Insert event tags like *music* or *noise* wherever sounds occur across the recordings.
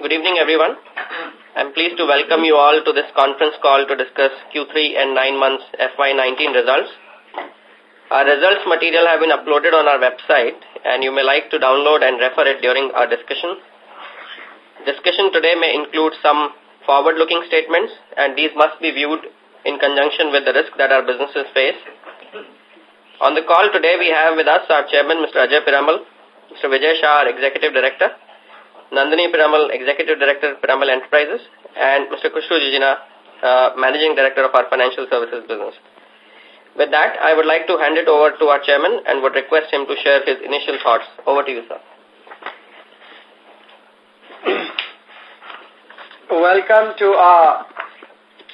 Good evening, everyone. I'm pleased to welcome you all to this conference call to discuss Q3 and 9 months FY19 results. Our results material have been uploaded on our website and you may like to download and refer it during our discussion. Discussion today may include some forward-looking statements and these must be viewed in conjunction with the risk that our businesses face. On the call today we have with us our chairman Mr. Ajay Piramal, Mr. Vijay Shah, our executive director, Nandini Piramal, Executive Director, Piramal Enterprises, and Mr. Khushru Jijina, uh, Managing Director of our Financial Services business. With that, I would like to hand it over to our chairman and would request him to share his initial thoughts. Over to you, sir. Welcome to our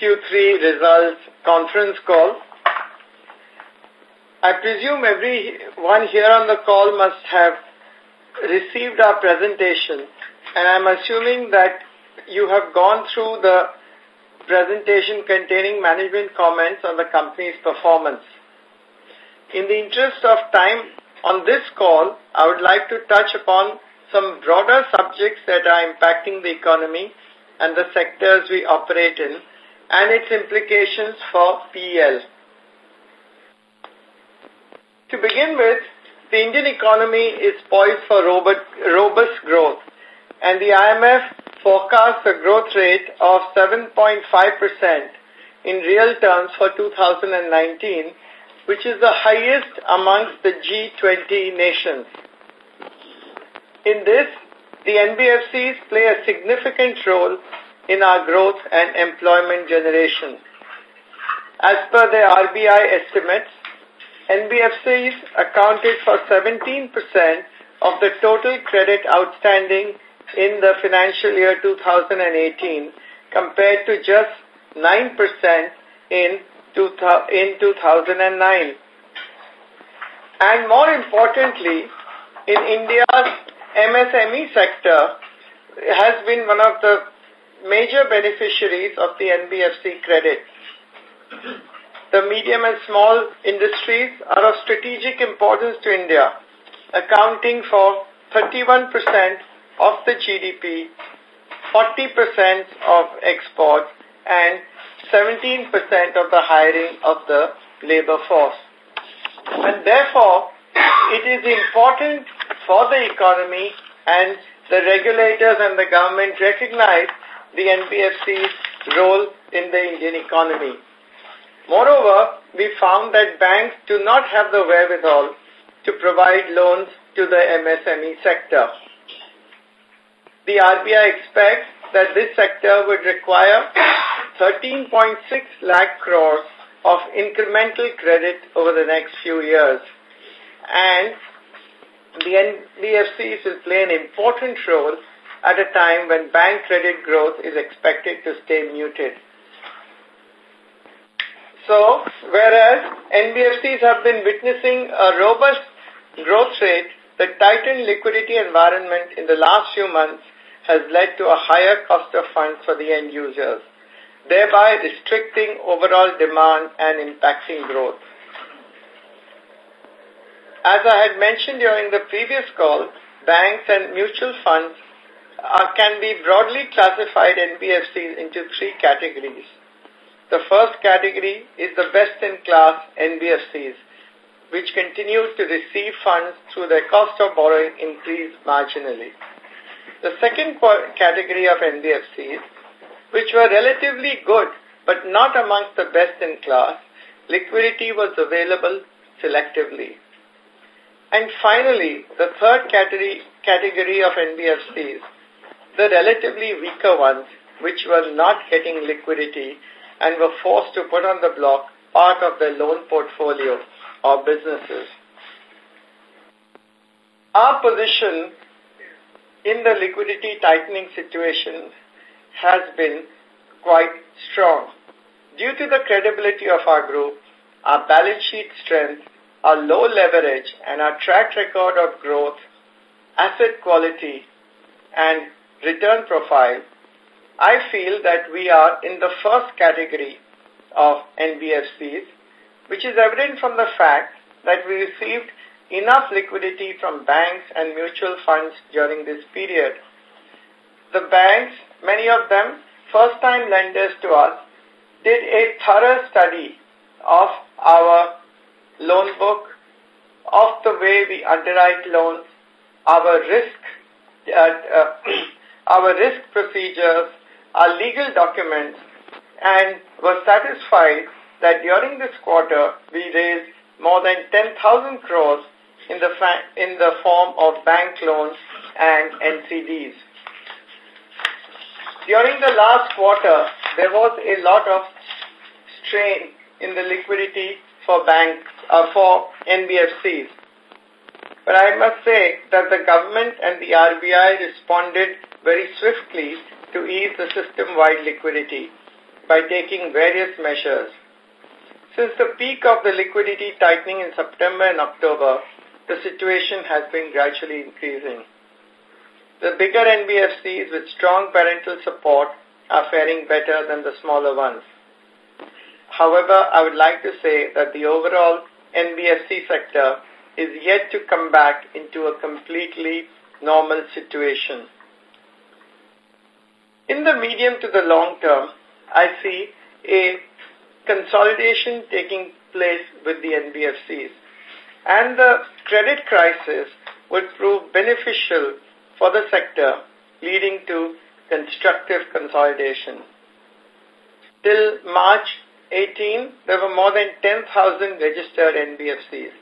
Q3 results conference call. I presume everyone here on the call must have received our presentation and I'm assuming that you have gone through the presentation containing management comments on the company's performance. In the interest of time on this call, I would like to touch upon some broader subjects that are impacting the economy and the sectors we operate in and its implications for PL. To begin with, the Indian economy is poised for robust growth and the IMF forecasts a growth rate of 7.5% in real terms for 2019, which is the highest amongst the G20 nations. In this, the NBFCs play a significant role in our growth and employment generation. As per the RBI estimates, NBFCs accounted for 17% of the total credit outstanding in the financial year 2018 compared to just 9% in, in 2009. And more importantly, in India's MSME sector has been one of the major beneficiaries of the NBFC credit. The medium and small industries are of strategic importance to India, accounting for 31% of the GDP, 40% of exports, and 17% of the hiring of the labor force. And therefore, it is important for the economy and the regulators and the government recognize the NBFC's role in the Indian economy. Moreover, we found that banks do not have the wherewithal to provide loans to the MSME sector the RBI expects that this sector would require 13.6 lakh crores of incremental credit over the next few years. And the NBFCs will play an important role at a time when bank credit growth is expected to stay muted. So, whereas NBFCs have been witnessing a robust growth rate, the tightened liquidity environment in the last few months has led to a higher cost of funds for the end users, thereby restricting overall demand and impacting growth. As I had mentioned during the previous call, banks and mutual funds can be broadly classified NBFCs into three categories. The first category is the best-in-class NBFCs, which continue to receive funds through their cost of borrowing increase marginally. The second category of NBFCs, which were relatively good but not amongst the best in class, liquidity was available selectively. And finally, the third category, category of NBFCs, the relatively weaker ones, which were not getting liquidity and were forced to put on the block part of their loan portfolio or businesses. Our position in the liquidity tightening situation has been quite strong. Due to the credibility of our group, our balance sheet strength, our low leverage, and our track record of growth, asset quality, and return profile, I feel that we are in the first category of NBFCs, which is evident from the fact that we received enough liquidity from banks and mutual funds during this period. the banks, many of them first-time lenders to us, did a thorough study of our loan book, of the way we underwrite loans, our risk, uh, uh, *clears throat* our risk procedures, our legal documents, and were satisfied that during this quarter we raised more than 10,000 crores in the, in the form of bank loans and NCDs. During the last quarter, there was a lot of strain in the liquidity for banks, uh, for NBFCs. But I must say that the government and the RBI responded very swiftly to ease the system-wide liquidity by taking various measures. Since the peak of the liquidity tightening in September and October, the situation has been gradually increasing. The bigger NBFCs with strong parental support are faring better than the smaller ones. However, I would like to say that the overall NBFC sector is yet to come back into a completely normal situation. In the medium to the long term, I see a consolidation taking place with the NBFCs and the credit crisis would prove beneficial for the sector, leading to constructive consolidation. Till March 18, there were more than 10,000 registered NBFCs,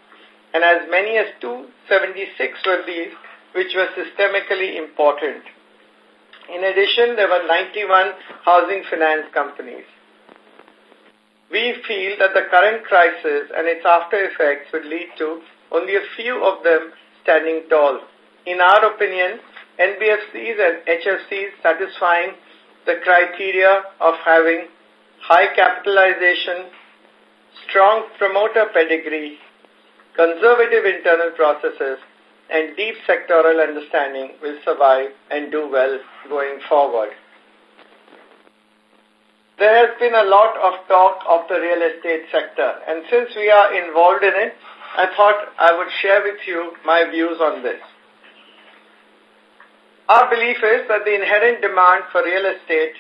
and as many as 276 were these which were systemically important. In addition, there were 91 housing finance companies. We feel that the current crisis and its after effects would lead to only a few of them standing tall. In our opinion, NBFCs and HFCs satisfying the criteria of having high capitalization, strong promoter pedigree, conservative internal processes, and deep sectoral understanding will survive and do well going forward. There has been a lot of talk of the real estate sector, and since we are involved in it, I thought I would share with you my views on this. Our belief is that the inherent demand for real estate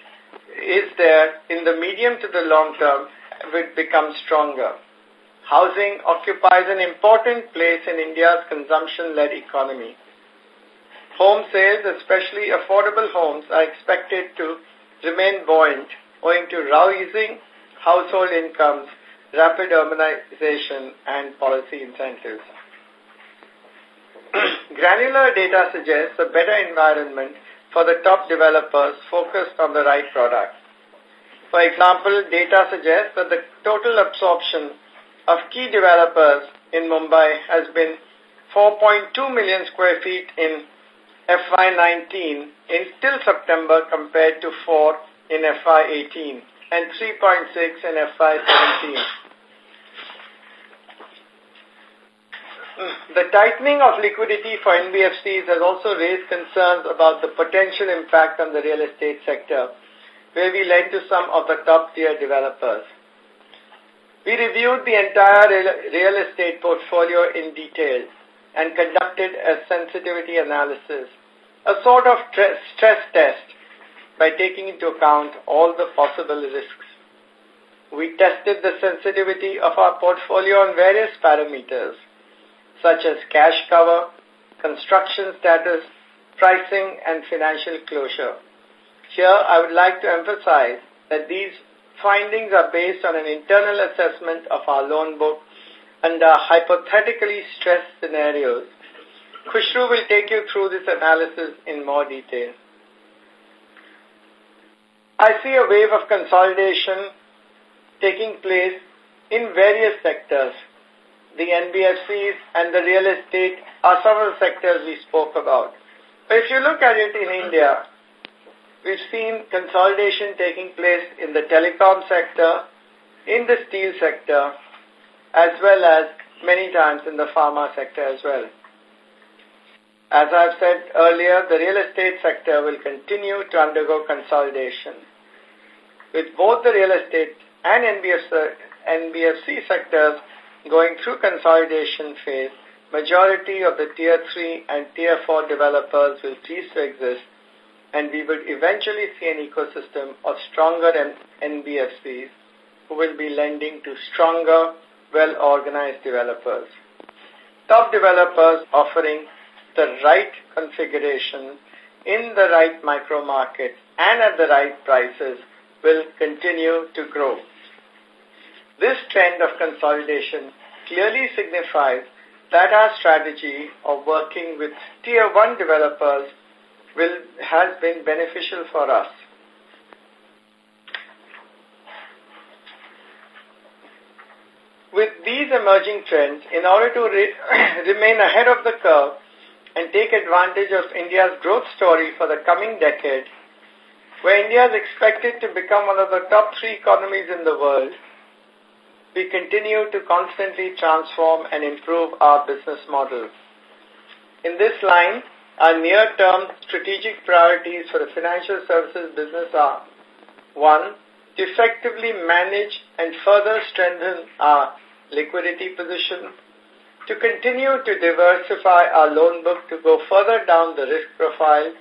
is there in the medium to the long term will become stronger. Housing occupies an important place in India's consumption-led economy. Home sales, especially affordable homes, are expected to remain buoyant owing to rising household incomes, rapid urbanization, and policy incentives. *clears throat* Granular data suggests a better environment for the top developers focused on the right product. For example, data suggests that the total absorption of key developers in Mumbai has been 4.2 million square feet in FY19 until September compared to 4 in FY18 and 3.6 in FY17. Mm, the tightening of liquidity for NBFCs has also raised concerns about the potential impact on the real estate sector, where we lend to some of the top-tier developers. We reviewed the entire real estate portfolio in detail and conducted a sensitivity analysis, a sort of stress test by taking into account all the possible risks. We tested the sensitivity of our portfolio on various parameters, such as cash cover, construction status, pricing, and financial closure. Here, I would like to emphasize that these findings are based on an internal assessment of our loan book under hypothetically stressed scenarios. Khushru will take you through this analysis in more detail. I see a wave of consolidation taking place in various sectors. The NBFCs and the real estate are some of the sectors we spoke about. But if you look at it in India, we've seen consolidation taking place in the telecom sector, in the steel sector, as well as many times in the pharma sector as well. As I've said earlier, the real estate sector will continue to undergo consolidation. With both the real estate and NBFC, NBFC sectors going through consolidation phase, majority of the Tier 3 and Tier 4 developers will cease to exist and we will eventually see an ecosystem of stronger NBFCs who will be lending to stronger, well-organized developers. Top developers offering the right configuration in the right micro market and at the right prices will continue to grow. This trend of consolidation clearly signifies that our strategy of working with tier 1 developers will, has been beneficial for us. With these emerging trends, in order to re *coughs* remain ahead of the curve and take advantage of India's growth story for the coming decade, where India is expected to become one of the top three economies in the world, we continue to constantly transform and improve our business model. In this line, our near-term strategic priorities for the financial services business are 1. To effectively manage and further strengthen our liquidity position, to continue to diversify our loan book to go further down the risk profile,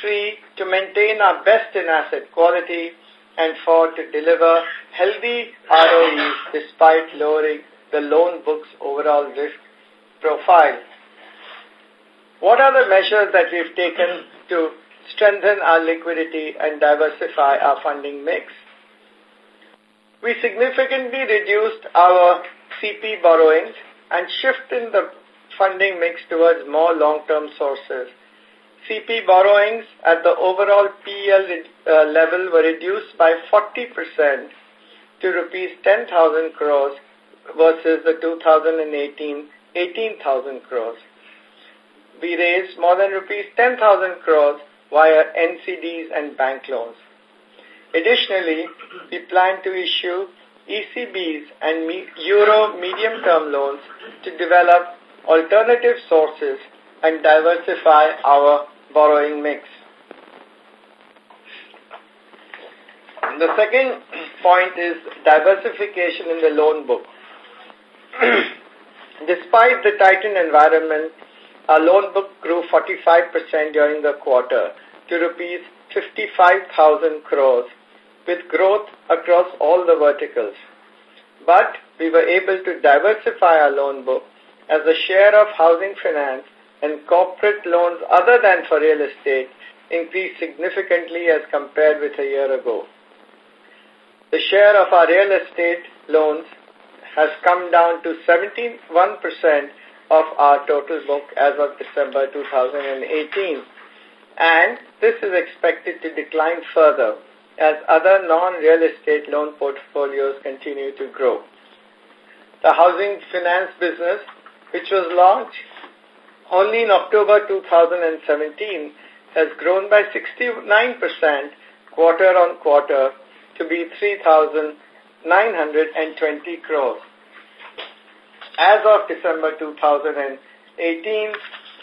3. To maintain our best in asset quality, and four, to deliver healthy ROEs despite lowering the loan book's overall risk profile. What are the measures that we've taken to strengthen our liquidity and diversify our funding mix? We significantly reduced our CP borrowings and shifted the funding mix towards more long-term sources CP borrowings at the overall PEL uh, level were reduced by 40% to rupees 10,000 crores versus the 2018 18,000 crores. We raised more than rupees 10,000 crores via NCDs and bank loans. Additionally, we plan to issue ECBs and Euro medium-term loans to develop alternative sources and diversify our borrowing mix. The second point is diversification in the loan book. *clears throat* Despite the tightened environment, our loan book grew 45% during the quarter to rupees 55,000 crores with growth across all the verticals. But we were able to diversify our loan book as the share of housing finance and corporate loans other than for real estate increased significantly as compared with a year ago. The share of our real estate loans has come down to 71% of our total book as of December 2018. And this is expected to decline further as other non-real estate loan portfolios continue to grow. The housing finance business, which was launched only in October 2017 has grown by 69% quarter on quarter to be 3,920 crores. As of December 2018,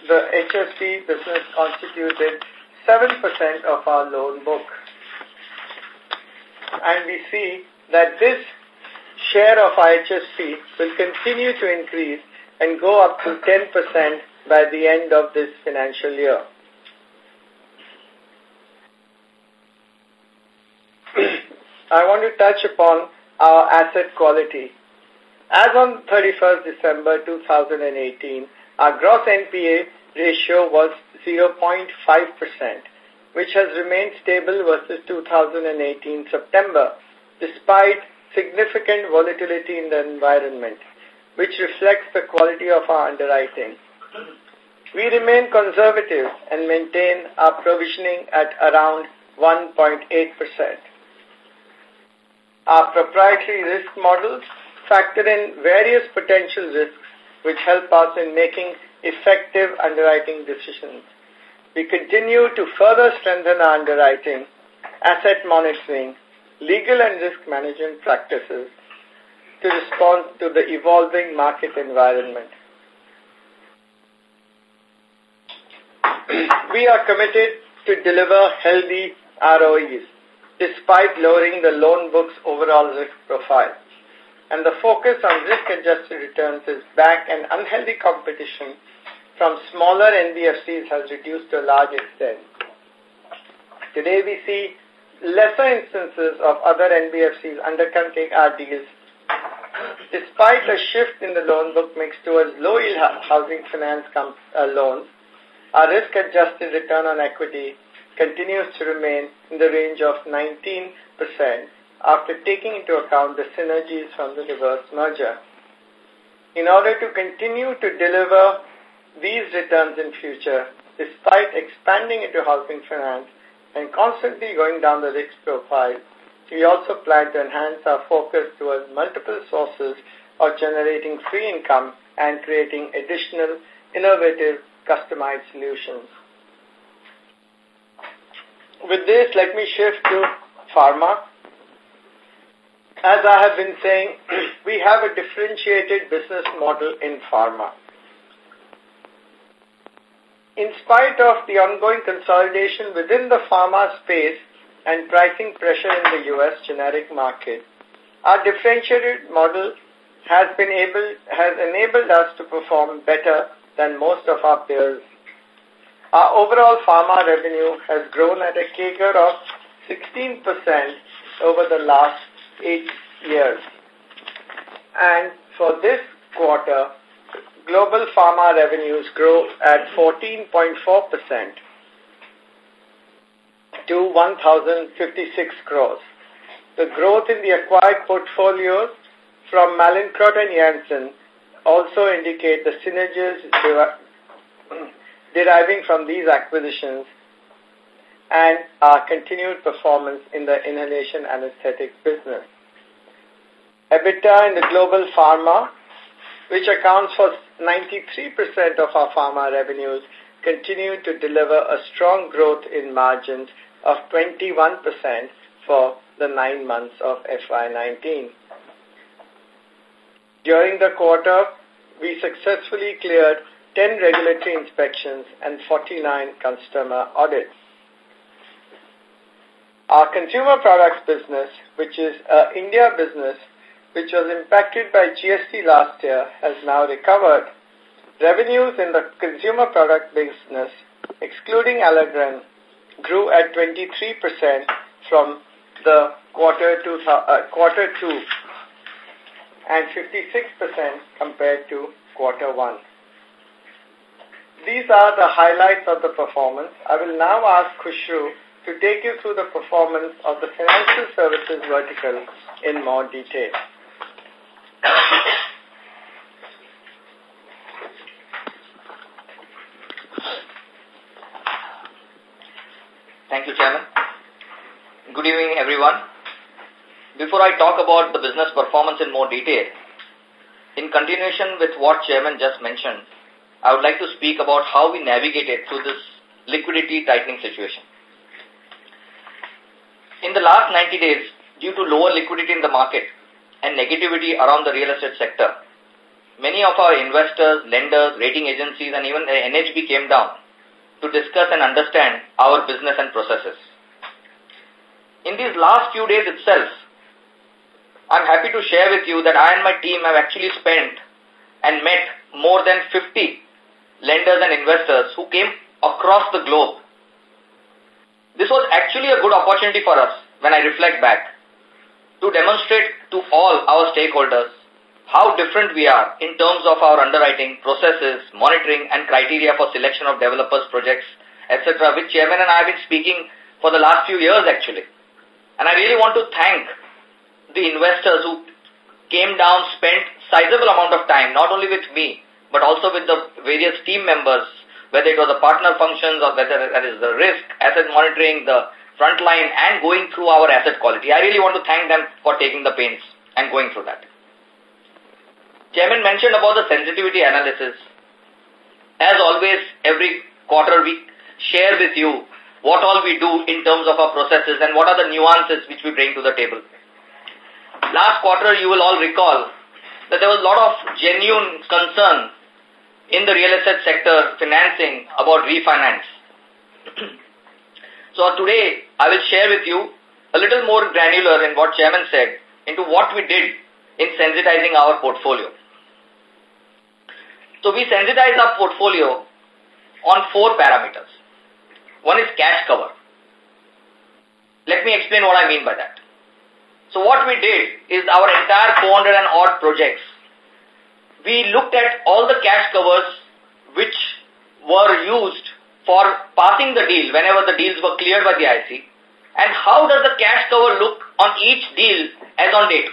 the HFC business constituted 7% of our loan book. And we see that this share of HFC will continue to increase and go up to 10% by the end of this financial year. *clears throat* I want to touch upon our asset quality. As on 31st December 2018, our gross NPA ratio was 0.5%, which has remained stable versus 2018 September, despite significant volatility in the environment, which reflects the quality of our underwriting. We remain conservative and maintain our provisioning at around 1.8%. Our proprietary risk models factor in various potential risks which help us in making effective underwriting decisions. We continue to further strengthen our underwriting, asset monitoring, legal and risk management practices to respond to the evolving market environment. *clears throat* we are committed to deliver healthy ROEs despite lowering the loan book's overall risk profile. And the focus on risk-adjusted returns is back and unhealthy competition from smaller NBFCs has reduced to a large extent. Today we see lesser instances of other NBFCs undercutting our deals. Despite a shift in the loan book mix towards low-yield housing finance uh, loans, our risk-adjusted return on equity continues to remain in the range of 19% after taking into account the synergies from the reverse merger. In order to continue to deliver these returns in future, despite expanding into housing finance and constantly going down the risk profile, we also plan to enhance our focus towards multiple sources of generating free income and creating additional innovative customized solutions. With this, let me shift to pharma. As I have been saying, *clears throat* we have a differentiated business model in pharma. In spite of the ongoing consolidation within the pharma space and pricing pressure in the U.S. generic market, our differentiated model has been able has enabled us to perform better than most of our peers. Our overall pharma revenue has grown at a CAGR of 16% over the last eight years. And for this quarter, global pharma revenues grow at 14.4% to 1,056 crores. The growth in the acquired portfolios from Mallinckrodt and Janssen also indicate the synergies *clears throat* deriving from these acquisitions and our continued performance in the inhalation anesthetic business. EBITDA in the global pharma, which accounts for 93% of our pharma revenues, continue to deliver a strong growth in margins of 21% for the nine months of FY19. During the quarter, we successfully cleared 10 regulatory inspections and 49 customer audits. Our consumer products business, which is an India business, which was impacted by GST last year, has now recovered. Revenues in the consumer product business, excluding Allergan, grew at 23% from the quarter two, uh, quarter two and 56% compared to quarter one. These are the highlights of the performance. I will now ask Khushru to take you through the performance of the financial services vertical in more detail. Thank you, Chairman. Good evening, everyone. Before I talk about the business performance in more detail, in continuation with what Chairman just mentioned, I would like to speak about how we navigated through this liquidity tightening situation. In the last 90 days, due to lower liquidity in the market and negativity around the real estate sector, many of our investors, lenders, rating agencies, and even the NHB came down to discuss and understand our business and processes. In these last few days itself, I'm happy to share with you that I and my team have actually spent and met more than 50 lenders and investors who came across the globe. This was actually a good opportunity for us when I reflect back to demonstrate to all our stakeholders how different we are in terms of our underwriting, processes, monitoring and criteria for selection of developers, projects, etc., which Chairman and I have been speaking for the last few years actually. And I really want to thank the investors who came down, spent sizable amount of time, not only with me, but also with the various team members, whether it was the partner functions or whether that is the risk, asset monitoring, the front line, and going through our asset quality. I really want to thank them for taking the pains and going through that. Chairman mentioned about the sensitivity analysis. As always, every quarter we share with you what all we do in terms of our processes and what are the nuances which we bring to the table. Last quarter, you will all recall that there was a lot of genuine concern in the real estate sector financing about refinance. *clears throat* so today I will share with you a little more granular in what chairman said into what we did in sensitizing our portfolio. So we sensitize our portfolio on four parameters. One is cash cover. Let me explain what I mean by that. So what we did is our entire 400 and odd projects, we looked at all the cash covers which were used for passing the deal whenever the deals were cleared by the IC and how does the cash cover look on each deal as on date,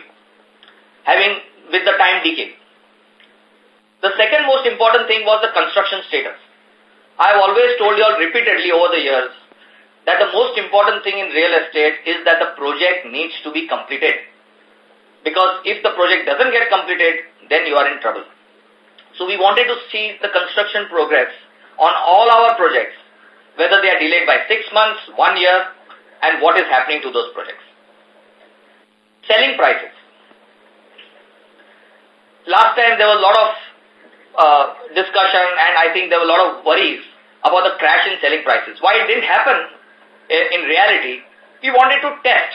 having with the time decay. The second most important thing was the construction status. I have always told you all repeatedly over the years that the most important thing in real estate is that the project needs to be completed. Because if the project doesn't get completed, then you are in trouble. So we wanted to see the construction progress on all our projects, whether they are delayed by six months, one year, and what is happening to those projects. Selling prices. Last time there was a lot of uh, discussion and I think there were a lot of worries about the crash in selling prices. Why it didn't happen in, in reality, we wanted to test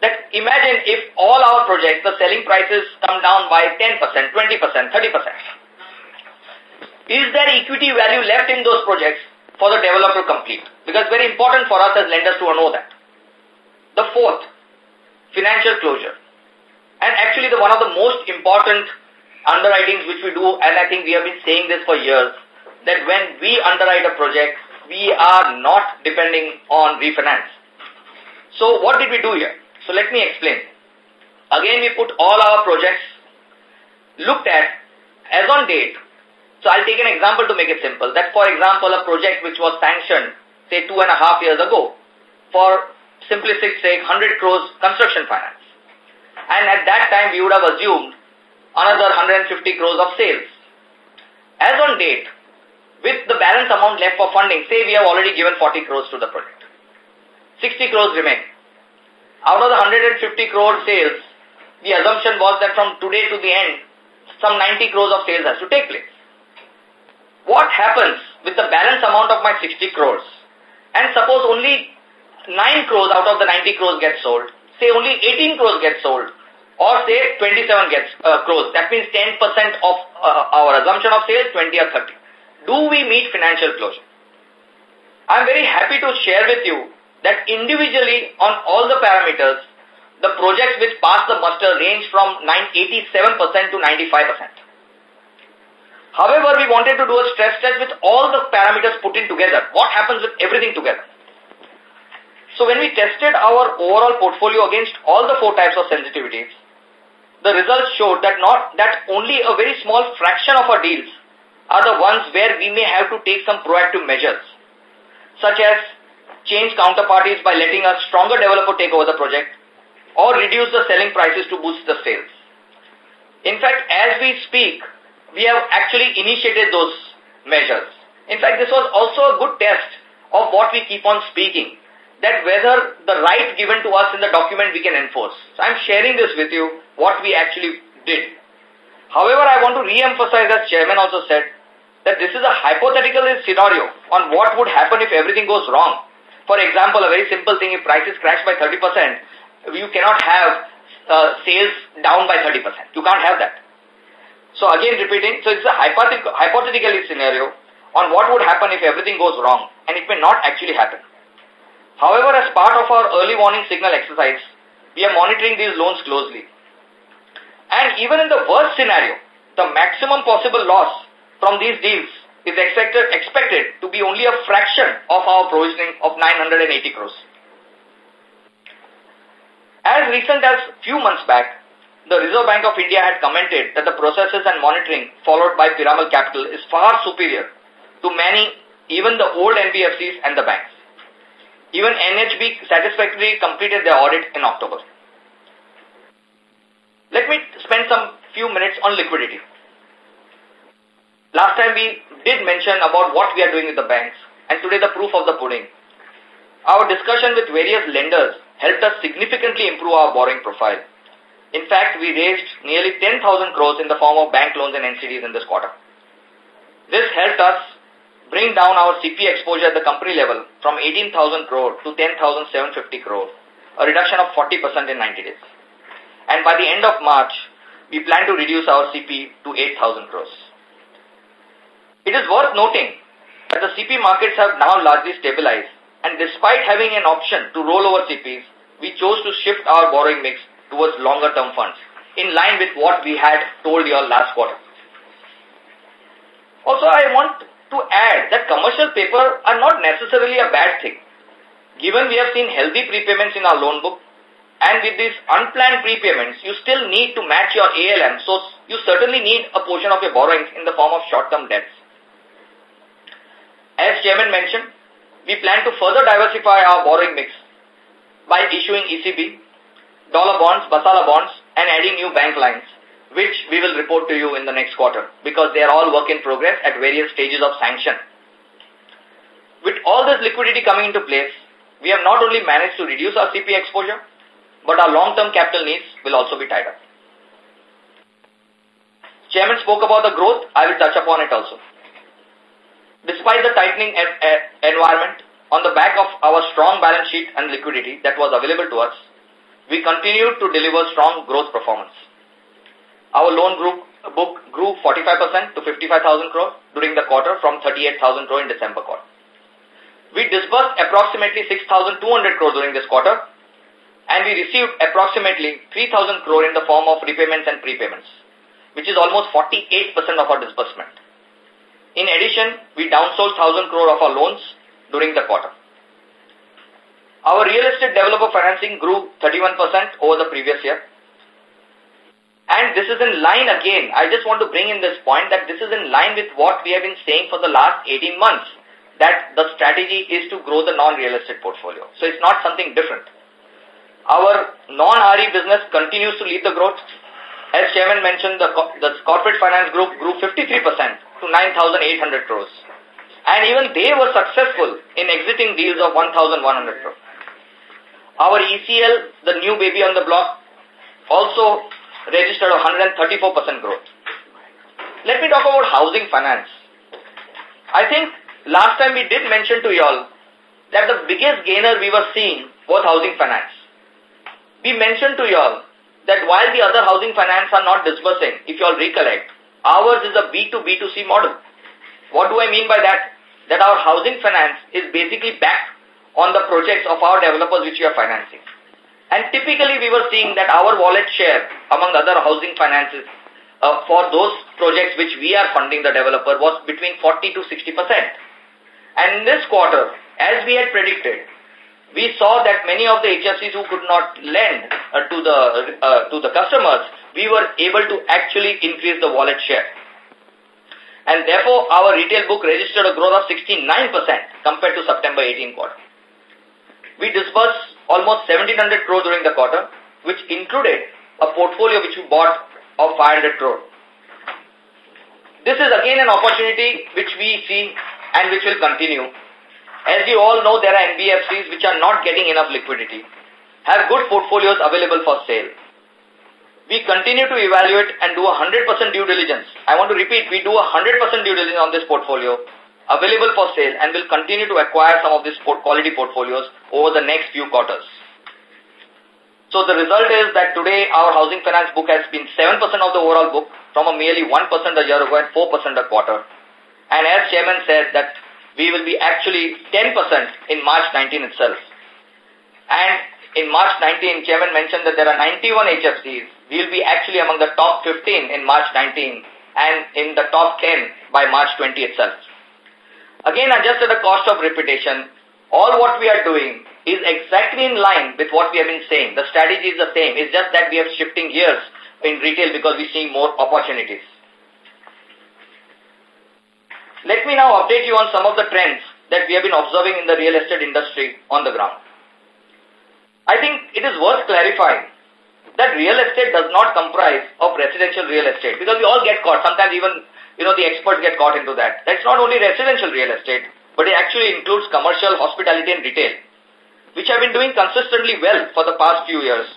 that imagine if all our projects, the selling prices come down by 10%, 20%, 30%. Is there equity value left in those projects for the developer to complete? Because very important for us as lenders to know that. The fourth, financial closure. And actually the one of the most important underwritings which we do, and I think we have been saying this for years, that when we underwrite a project, we are not depending on refinance. So what did we do here? So let me explain. Again, we put all our projects looked at as on date. So I'll take an example to make it simple. That for example, a project which was sanctioned, say two and a half years ago, for simplistic sake, 100 crores construction finance. And at that time, we would have assumed another 150 crores of sales. As on date, with the balance amount left for funding, say we have already given 40 crores to the project. 60 crores remain. Out of the 150 crore sales, the assumption was that from today to the end, some 90 crores of sales has to take place. What happens with the balance amount of my 60 crores? And suppose only 9 crores out of the 90 crores get sold, say only 18 crores get sold, or say 27 gets uh, crores. That means 10% of uh, our assumption of sales, 20 or 30. Do we meet financial closure? I'm very happy to share with you that individually on all the parameters, the projects which pass the muster range from 87% to 95%. However, we wanted to do a stress test with all the parameters put in together. What happens with everything together? So when we tested our overall portfolio against all the four types of sensitivities, the results showed that not that only a very small fraction of our deals are the ones where we may have to take some proactive measures, such as change counterparties by letting a stronger developer take over the project, or reduce the selling prices to boost the sales. In fact, as we speak, we have actually initiated those measures. In fact, this was also a good test of what we keep on speaking that whether the right given to us in the document we can enforce. So I'm sharing this with you, what we actually did. However, I want to re-emphasize, as Chairman also said, that this is a hypothetical scenario on what would happen if everything goes wrong. For example, a very simple thing, if prices crash by 30%, you cannot have uh, sales down by 30%. You can't have that. So again repeating, so it's a hypothetical, scenario on what would happen if everything goes wrong, and it may not actually happen. However, as part of our early warning signal exercise, we are monitoring these loans closely. And even in the worst scenario, the maximum possible loss from these deals is expected, expected to be only a fraction of our provisioning of 980 crores. As recent as few months back, the Reserve Bank of India had commented that the processes and monitoring followed by Piramal Capital is far superior to many, even the old NBFCs and the banks. Even NHB satisfactorily completed their audit in October. Let me spend some few minutes on liquidity. Last time we did mention about what we are doing with the banks, and today the proof of the pudding. Our discussion with various lenders helped us significantly improve our borrowing profile. In fact, we raised nearly 10,000 crores in the form of bank loans and NCDs in this quarter. This helped us bring down our CP exposure at the company level from 18,000 crore to 10,750 crore, a reduction of 40% in 90 days. And by the end of March, we plan to reduce our CP to 8,000 crores. It is worth noting that the CP markets have now largely stabilized and despite having an option to roll over CPs, we chose to shift our borrowing mix towards longer term funds, in line with what we had told you all last quarter. Also, I want to add that commercial paper are not necessarily a bad thing. Given we have seen healthy prepayments in our loan book, and with these unplanned prepayments, you still need to match your ALM, so you certainly need a portion of your borrowings in the form of short-term debts. As Chairman mentioned, we plan to further diversify our borrowing mix by issuing ECB, dollar bonds, Masala bonds, and adding new bank lines, which we will report to you in the next quarter because they are all work in progress at various stages of sanction. With all this liquidity coming into place, we have not only managed to reduce our CP exposure, but our long-term capital needs will also be tied up. Chairman spoke about the growth. I will touch upon it also. Despite the tightening environment, on the back of our strong balance sheet and liquidity that was available to us, we continued to deliver strong growth performance. Our loan group book grew 45% to 55,000 crore during the quarter from 38,000 crore in December quarter. We disbursed approximately 6,200 crore during this quarter and we received approximately 3,000 crore in the form of repayments and prepayments, which is almost 48% of our disbursement. In addition, we downsold 1,000 crore of our loans during the quarter. Our real estate developer financing grew 31% over the previous year. And this is in line again. I just want to bring in this point that this is in line with what we have been saying for the last 18 months, that the strategy is to grow the non-real estate portfolio. So it's not something different. Our non-RE business continues to lead the growth. As Chairman mentioned, the, the corporate finance group grew 53% to 9,800 crores. And even they were successful in exiting deals of 1,100 crores. Our ECL, the new baby on the block, also registered 134% growth. Let me talk about housing finance. I think last time we did mention to you all that the biggest gainer we were seeing was housing finance. We mentioned to you all that while the other housing finance are not disbursing, if you all recollect, ours is a B2B2C model. What do I mean by that? That our housing finance is basically backed on the projects of our developers which we are financing. And typically we were seeing that our wallet share among other housing finances uh, for those projects which we are funding the developer was between 40 to 60 percent. And in this quarter, as we had predicted, we saw that many of the HFCs who could not lend uh, to the uh, to the customers, we were able to actually increase the wallet share. And therefore, our retail book registered a growth of 69% compared to September 18 quarter. We disbursed almost 1700 crore during the quarter, which included a portfolio which we bought of 500 crore. This is again an opportunity which we see and which will continue as you all know, there are NBFCs which are not getting enough liquidity, have good portfolios available for sale. We continue to evaluate and do a 100% due diligence. I want to repeat, we do a 100% due diligence on this portfolio, available for sale, and will continue to acquire some of these quality portfolios over the next few quarters. So the result is that today our housing finance book has been 7% of the overall book from a merely 1% a year ago and 4% a quarter. And as chairman said that we will be actually 10% in March 19 itself. And in March 19, Chairman mentioned that there are 91 HFCs. We will be actually among the top 15 in March 19 and in the top 10 by March 20 itself. Again, adjusted at the cost of repetition, all what we are doing is exactly in line with what we have been saying. The strategy is the same. It's just that we are shifting gears in retail because we see more opportunities. Let me now update you on some of the trends that we have been observing in the real estate industry on the ground. I think it is worth clarifying that real estate does not comprise of residential real estate because we all get caught. Sometimes even, you know, the experts get caught into that. That's not only residential real estate, but it actually includes commercial, hospitality and retail, which have been doing consistently well for the past few years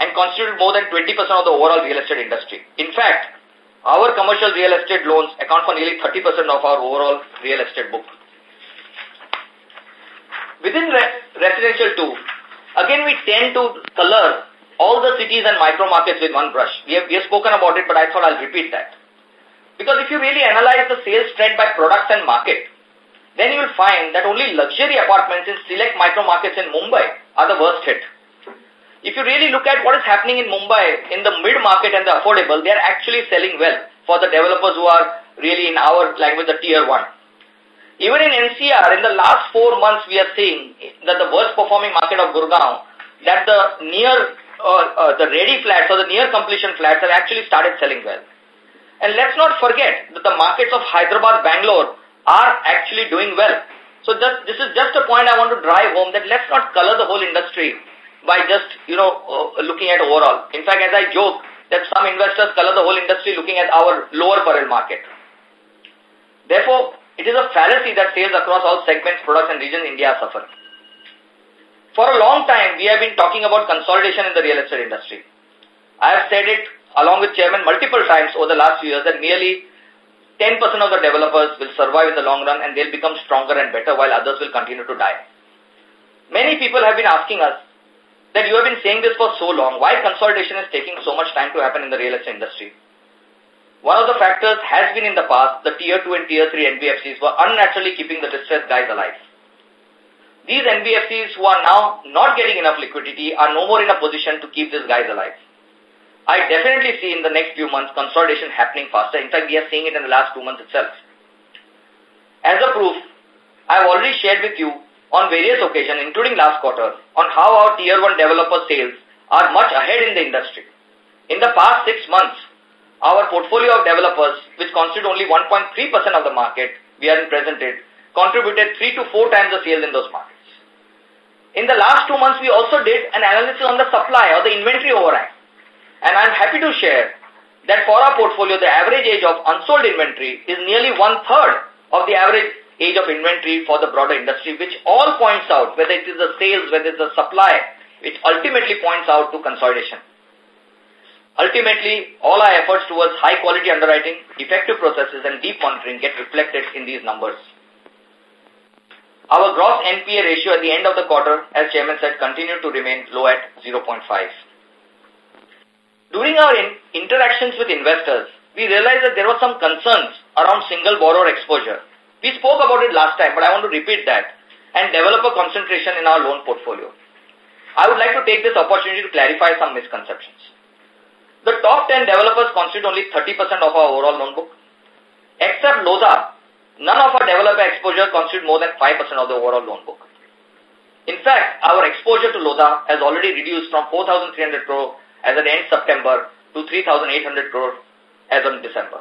and constitute more than 20% of the overall real estate industry. In fact, our commercial real estate loans account for nearly 30% of our overall real estate book. Within re residential too, again we tend to color all the cities and micro markets with one brush. We have, we have spoken about it, but I thought I'll repeat that. Because if you really analyze the sales trend by products and market, then you will find that only luxury apartments in select micro markets in Mumbai are the worst hit. if you really look at what is happening in Mumbai in the mid-market and the affordable, they are actually selling well for the developers who are really in our language, the tier one. Even in NCR, in the last four months, we are seeing that the worst performing market of Gurgaon, that the near, uh, uh, the ready flats or the near completion flats have actually started selling well. And let's not forget that the markets of Hyderabad, Bangalore are actually doing well. So just, this is just a point I want to drive home that let's not color the whole industry by just, you know, uh, looking at overall. In fact, as I joke, that some investors color the whole industry looking at our Lower Parel market. Therefore, it is a fallacy that sales across all segments, products and regions in India suffer. For a long time, we have been talking about consolidation in the real estate industry. I have said it along with chairman multiple times over the last few years that merely 10% of the developers will survive in the long run and they'll become stronger and better while others will continue to die. Many people have been asking us that you have been saying this for so long, why consolidation is taking so much time to happen in the real estate industry? One of the factors has been in the past, the tier 2 and tier 3 NBFCs were unnaturally keeping the distressed guys alive. These NBFCs who are now not getting enough liquidity are no more in a position to keep these guys alive. I definitely see in the next few months consolidation happening faster. In fact, we are seeing it in the last two months itself. As a proof, I have already shared with you on various occasions, including last quarter, on how our tier 1 developer sales are much ahead in the industry. In the past six months, our portfolio of developers, which constitute only 1.3% of the market we are presented, contributed three to four times the sales in those markets. In the last two months, we also did an analysis on the supply or the inventory overhang. And I'm happy to share that for our portfolio, the average age of unsold inventory is nearly one-third of the average age of inventory for the broader industry, which all points out, whether it is the sales, whether it is the supply, which ultimately points out to consolidation. Ultimately, all our efforts towards high quality underwriting, effective processes and deep monitoring get reflected in these numbers. Our gross NPA ratio at the end of the quarter, as Chairman said, continued to remain low at 0.5. During our in interactions with investors, we realized that there were some concerns around single borrower exposure. We spoke about it last time, but I want to repeat that and develop a concentration in our loan portfolio. I would like to take this opportunity to clarify some misconceptions. The top 10 developers constitute only 30% of our overall loan book. Except Lodha, none of our developer exposure constitute more than 5% of the overall loan book. In fact, our exposure to Lodha has already reduced from 4,300 crore as at end September to 3,800 crore as on December.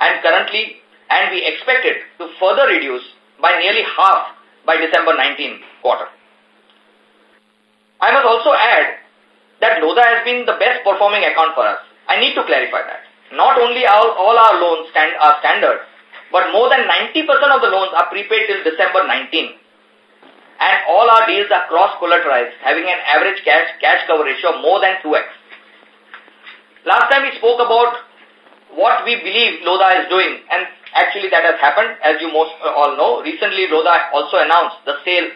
And currently, and we expect it to further reduce by nearly half by December 19 quarter. I must also add that Lodha has been the best performing account for us. I need to clarify that. Not only our, all our loans stand, are standard, but more than 90% of the loans are prepaid till December 19. And all our deals are cross-collateralized, having an average cash, cash cover ratio of more than 2x. Last time we spoke about what we believe Lodha is doing, and actually that has happened, as you most uh, all know. Recently, Lodha also announced the sale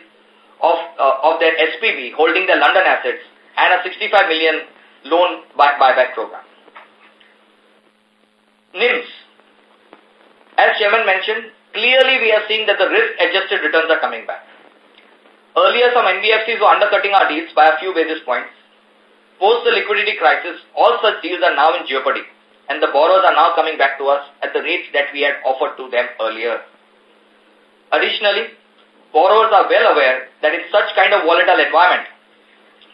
of, uh, of their SPV, holding their London assets, and a 65 million loan buy buyback program. NIMS. As Chairman mentioned, clearly we are seeing that the risk-adjusted returns are coming back. Earlier, some NBFCs were undercutting our deals by a few basis points. Post the liquidity crisis, all such deals are now in jeopardy, and the borrowers are now coming back to us at the rates that we had offered to them earlier. Additionally, borrowers are well aware that in such kind of volatile environment,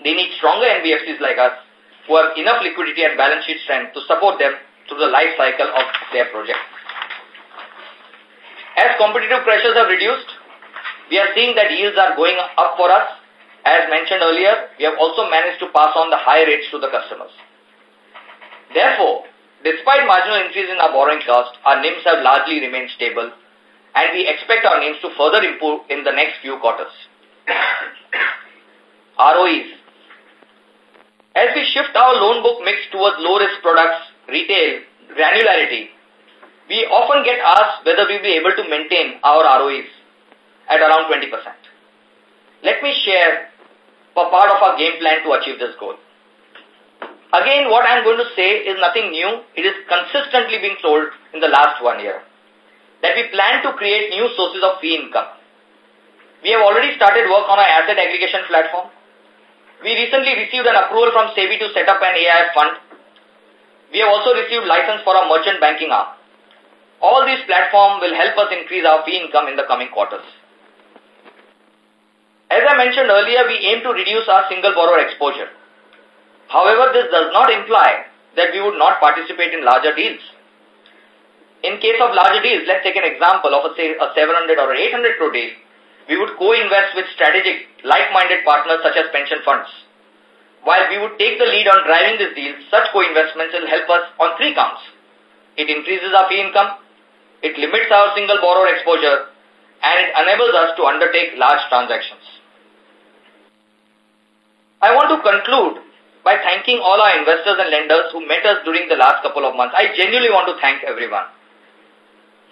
they need stronger NBFCs like us who have enough liquidity and balance sheet strength to support them through the life cycle of their project. As competitive pressures have reduced, we are seeing that yields are going up for us as mentioned earlier, we have also managed to pass on the high rates to the customers. Therefore, despite marginal increase in our borrowing cost, our NIMs have largely remained stable and we expect our NIMs to further improve in the next few quarters. *coughs* ROEs. As we shift our loan book mix towards low-risk products, retail, granularity, we often get asked whether we will be able to maintain our ROEs at around 20%. Let me share for part of our game plan to achieve this goal. Again, what I'm going to say is nothing new. It is consistently being told in the last one year that we plan to create new sources of fee income. We have already started work on our asset aggregation platform. we recently received an approval from SEBI to set up an AIF fund. We have also received license for our merchant banking arm. All these platforms will help us increase our fee income in the coming quarters. As I mentioned earlier, we aim to reduce our single borrower exposure. However, this does not imply that we would not participate in larger deals. In case of larger deals, let's take an example of a, say, a 700 or 800 crore deal. We would co-invest with strategic, like-minded partners such as pension funds. While we would take the lead on driving this deal, such co-investments will help us on three counts. It increases our fee income, it limits our single borrower exposure, and it enables us to undertake large transactions. I want to conclude by thanking all our investors and lenders who met us during the last couple of months. I genuinely want to thank everyone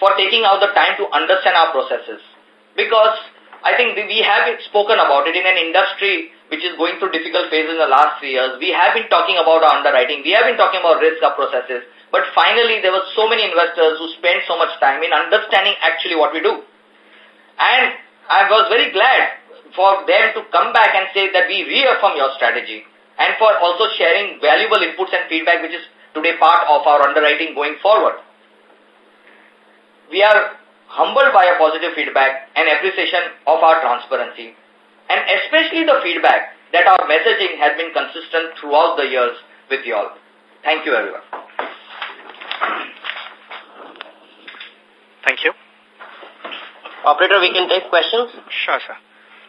for taking out the time to understand our processes. Because I think we have spoken about it in an industry which is going through difficult phases in the last three years. We have been talking about our underwriting. We have been talking about risk of processes. But finally, there were so many investors who spent so much time in understanding actually what we do. And I was very glad for them to come back and say that we reaffirm your strategy and for also sharing valuable inputs and feedback which is today part of our underwriting going forward. We are humbled by a positive feedback and appreciation of our transparency and especially the feedback that our messaging has been consistent throughout the years with you all. Thank you everyone. Thank you. Operator, we can take questions? Sure, sir.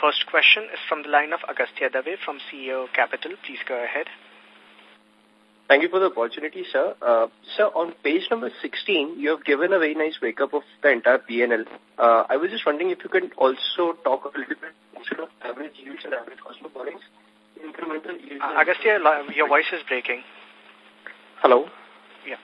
first question is from the line of Agastya Dave from CAO Capital. Please go ahead. Thank you for the opportunity, sir. Uh, sir, on page number 16, you have given a very nice breakup of the entire PNL. Uh, I was just wondering if you can also talk a little bit instead of average yields and average cost of borrowings, incremental yields. Uh, Agastya, your voice is breaking. Hello? Yeah.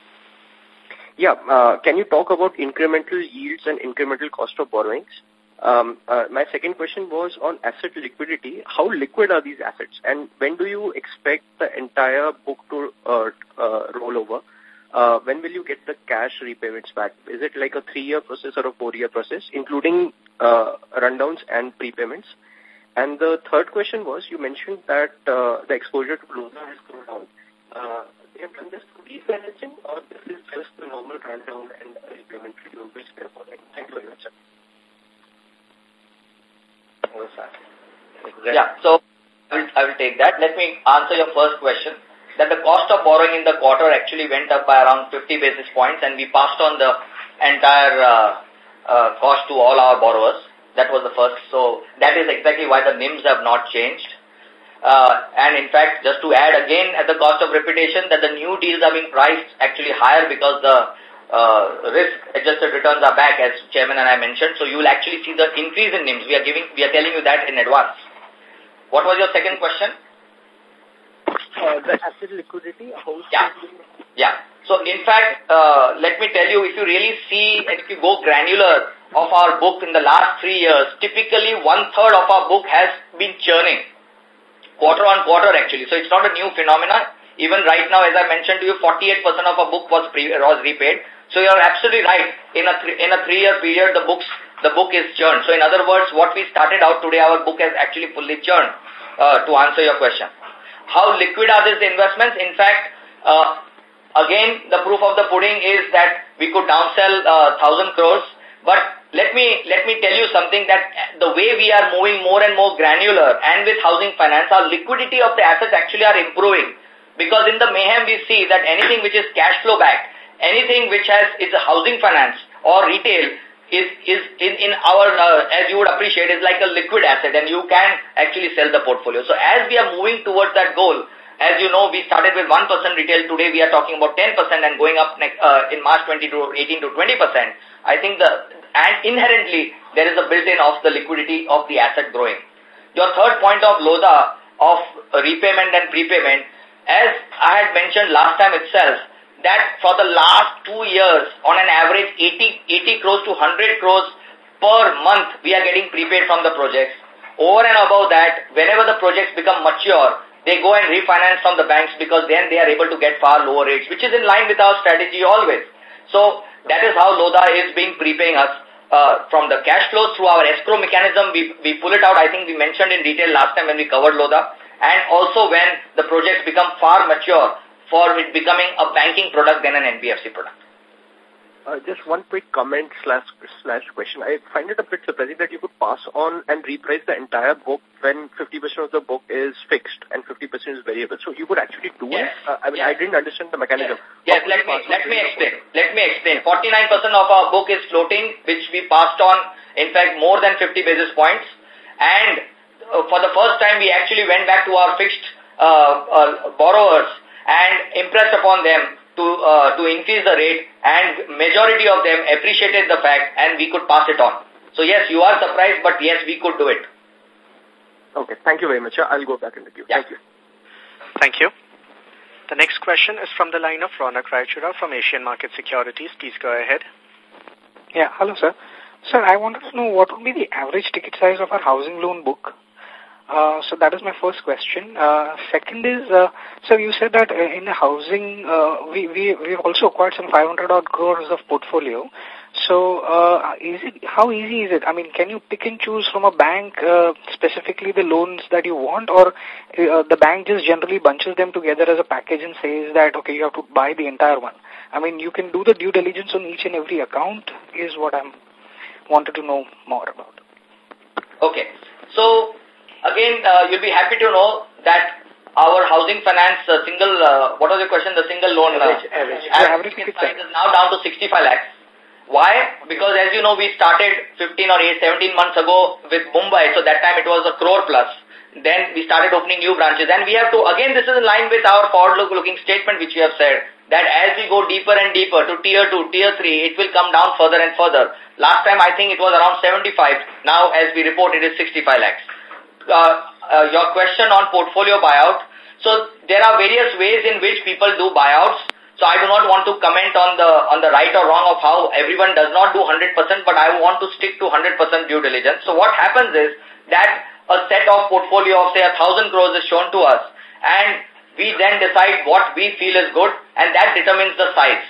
Yeah, uh, can you talk about incremental yields and incremental cost of borrowings? Um, uh, my second question was on asset liquidity. How liquid are these assets and when do you expect the entire book to uh, uh, roll over? Uh, when will you get the cash repayments back? Is it like a three-year process or a four-year process, including uh, rundowns and prepayments? And the third question was, you mentioned that uh, the exposure to Lodha has gone down. Uh, they have done this through refinancing or this is just the normal rundown and repayment schedule which they're following? Thank you very much, sir. Yeah, so I will, I will take that. Let me answer your first question. That the cost of borrowing in the quarter actually went up by around 50 basis points and we passed on the entire uh, uh, cost to all our borrowers. That was the first. So that is exactly why the NIMs have not changed. Uh, and in fact, just to add again at the cost of repetition that the new deals are being priced actually higher because the uh, risk-adjusted returns are back, as Chairman and I mentioned. So you will actually see the increase in NIMs. We are giving, we are telling you that in advance. What was your second question? Uh, the asset liquidity. Yeah. Yeah. So in fact, uh, let me tell you, if you really see and if you go granular of our book in the last three years, typically one third of our book has been churning quarter on quarter actually. So it's not a new phenomenon. Even right now, as I mentioned to you, 48% of our book was, pre was repaid. So you're absolutely right. In a, in a three-year period, the books the book is churned. So in other words, what we started out today, our book has actually fully churned, uh, to answer your question. How liquid are these investments? In fact, uh, again, the proof of the pudding is that we could downsell uh, 1,000 crores. But let me, let me tell you something that the way we are moving more and more granular and with housing finance, our liquidity of the assets actually are improving. Because in the mayhem, we see that anything which is cash flow back, anything which has is housing finance or retail is is in in our uh, as you would appreciate is like a liquid asset and you can actually sell the portfolio. So as we are moving towards that goal, as you know, we started with 1% retail. Today we are talking about 10% and going up next, uh, in March 20 to 18 to 20%. I think the, and inherently there is a built-in of the liquidity of the asset growing. Your third point of Lodha of repayment and prepayment, as I had mentioned last time itself, that for the last two years, on an average 80, 80 crores to 100 crores per month, we are getting prepaid from the projects. Over and above that, whenever the projects become mature, they go and refinance from the banks because then they are able to get far lower rates, which is in line with our strategy always. So that is how Lodha is being prepaying us. Uh, from the cash flows through our escrow mechanism, we, we pull it out. I think we mentioned in detail last time when we covered Lodha. And also when the projects become far mature for it becoming a banking product than an NBFC product. Uh, just one quick comment slash, slash question. I find it a bit surprising that you could pass on and reprice the entire book when 50% of the book is fixed and 50% is variable. So you could actually do yes. it? Uh, I mean, yes. I didn't understand the mechanism. Yes, yes let me, let me explain. Let me explain. 49% of our book is floating, which we passed on, in fact, more than 50 basis points. And uh, for the first time, we actually went back to our fixed uh, uh, borrowers and impressed upon them to uh, to increase the rate and majority of them appreciated the fact and we could pass it on. So yes, you are surprised, but yes, we could do it. Okay, thank you very much. I'll go back in the queue. Yeah. Thank you. Thank you. The next question is from the line of Ronak Raichura from Asian Market Securities. Please go ahead. Yeah, hello sir. Sir, I wanted to know what would be the average ticket size of our housing loan book uh, so that is my first question. Uh, second is, uh, so you said that uh, in housing, uh, we, we, we also acquired some 500 odd crores of portfolio. So, uh, is it, how easy is it? I mean, can you pick and choose from a bank, uh, specifically the loans that you want or uh, the bank just generally bunches them together as a package and says that, okay, you have to buy the entire one? I mean, you can do the due diligence on each and every account is what I'm wanted to know more about. Okay. So, Again, uh, you'll be happy to know that our housing finance uh, single, uh, what was your question, the single loan average, uh, average, average, average size is now down to 65 lakhs. Why? Because as you know, we started 15 or 17 months ago with Mumbai, so that time it was a crore plus. Then we started opening new branches and we have to, again this is in line with our forward-looking statement which we have said, that as we go deeper and deeper to tier 2, tier 3, it will come down further and further. Last time I think it was around 75, now as we report it is 65 lakhs uh, uh, your question on portfolio buyout. So there are various ways in which people do buyouts. So I do not want to comment on the on the right or wrong of how everyone does not do 100%, but I want to stick to 100% due diligence. So what happens is that a set of portfolio of say a thousand crores is shown to us, and we then decide what we feel is good, and that determines the size.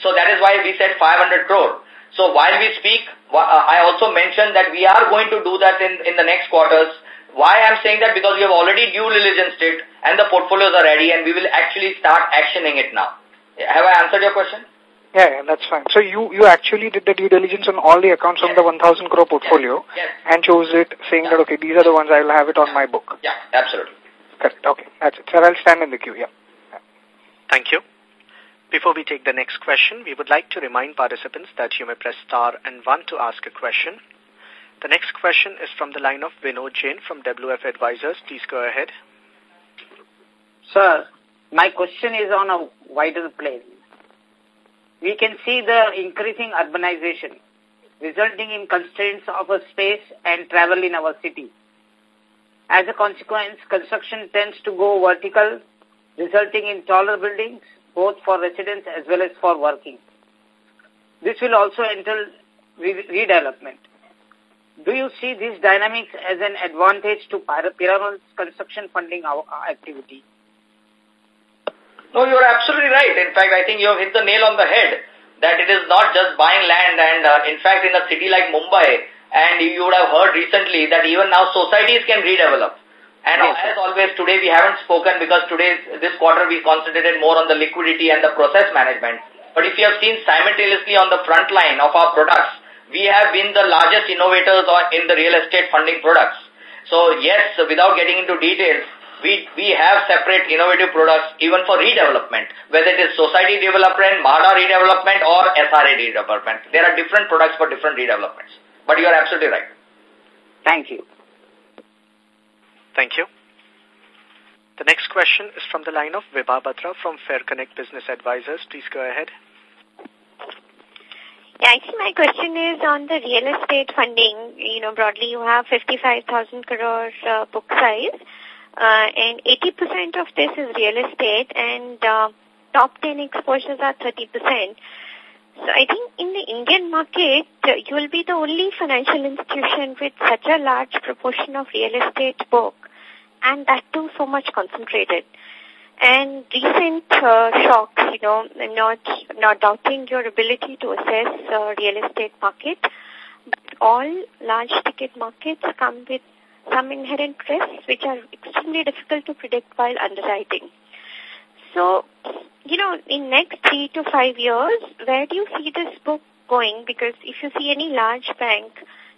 So that is why we said 500 crore. So while we speak, uh, I also mentioned that we are going to do that in, in the next quarters why I'm saying that? Because we have already due diligence it and the portfolios are ready and we will actually start actioning it now. Have I answered your question? Yeah, yeah, that's fine. So you, you actually did the due diligence on all the accounts yes. from the 1,000 crore portfolio yes. Yes. and chose it saying yeah. that, okay, these are the ones I will have it on my book. Yeah, absolutely. Correct. Okay, that's it. Sir, I'll stand in the queue, yeah. Thank you. Before we take the next question, we would like to remind participants that you may press star and one to ask a question. The next question is from the line of Vinod Jain from WF Advisors. Please go ahead. Sir, my question is on a wider plane. We can see the increasing urbanization resulting in constraints of a space and travel in our city. As a consequence, construction tends to go vertical, resulting in taller buildings, both for residents as well as for working. This will also entail redevelopment. Do you see these dynamics as an advantage to Piramal's construction funding activity? No, you're absolutely right. In fact, I think you have hit the nail on the head that it is not just buying land and uh, in fact in a city like Mumbai and you would have heard recently that even now societies can redevelop. And yes. as always today we haven't spoken because today this quarter we concentrated more on the liquidity and the process management. But if you have seen simultaneously on the front line of our products, we have been the largest innovators in the real estate funding products. So yes, without getting into details, we, we have separate innovative products even for redevelopment, whether it is society development, MHADA redevelopment or SRA redevelopment. There are different products for different redevelopments. But you are absolutely right. Thank you. Thank you. The next question is from the line of Vibha Batra from Fair Connect Business Advisors. Please go ahead. Actually my question is on the real estate funding. You know, broadly you have 55,000 crore uh, book size. Uh, and 80% of this is real estate and uh, top 10 exposures are 30%. So I think in the Indian market, you will be the only financial institution with such a large proportion of real estate book and that too so much concentrated. And recent uh, shocks, you know, I'm not, not doubting your ability to assess uh, real estate market, but all large ticket markets come with some inherent risks which are extremely difficult to predict while underwriting. So, you know, in next three to five years, where do you see this book going? Because if you see any large bank,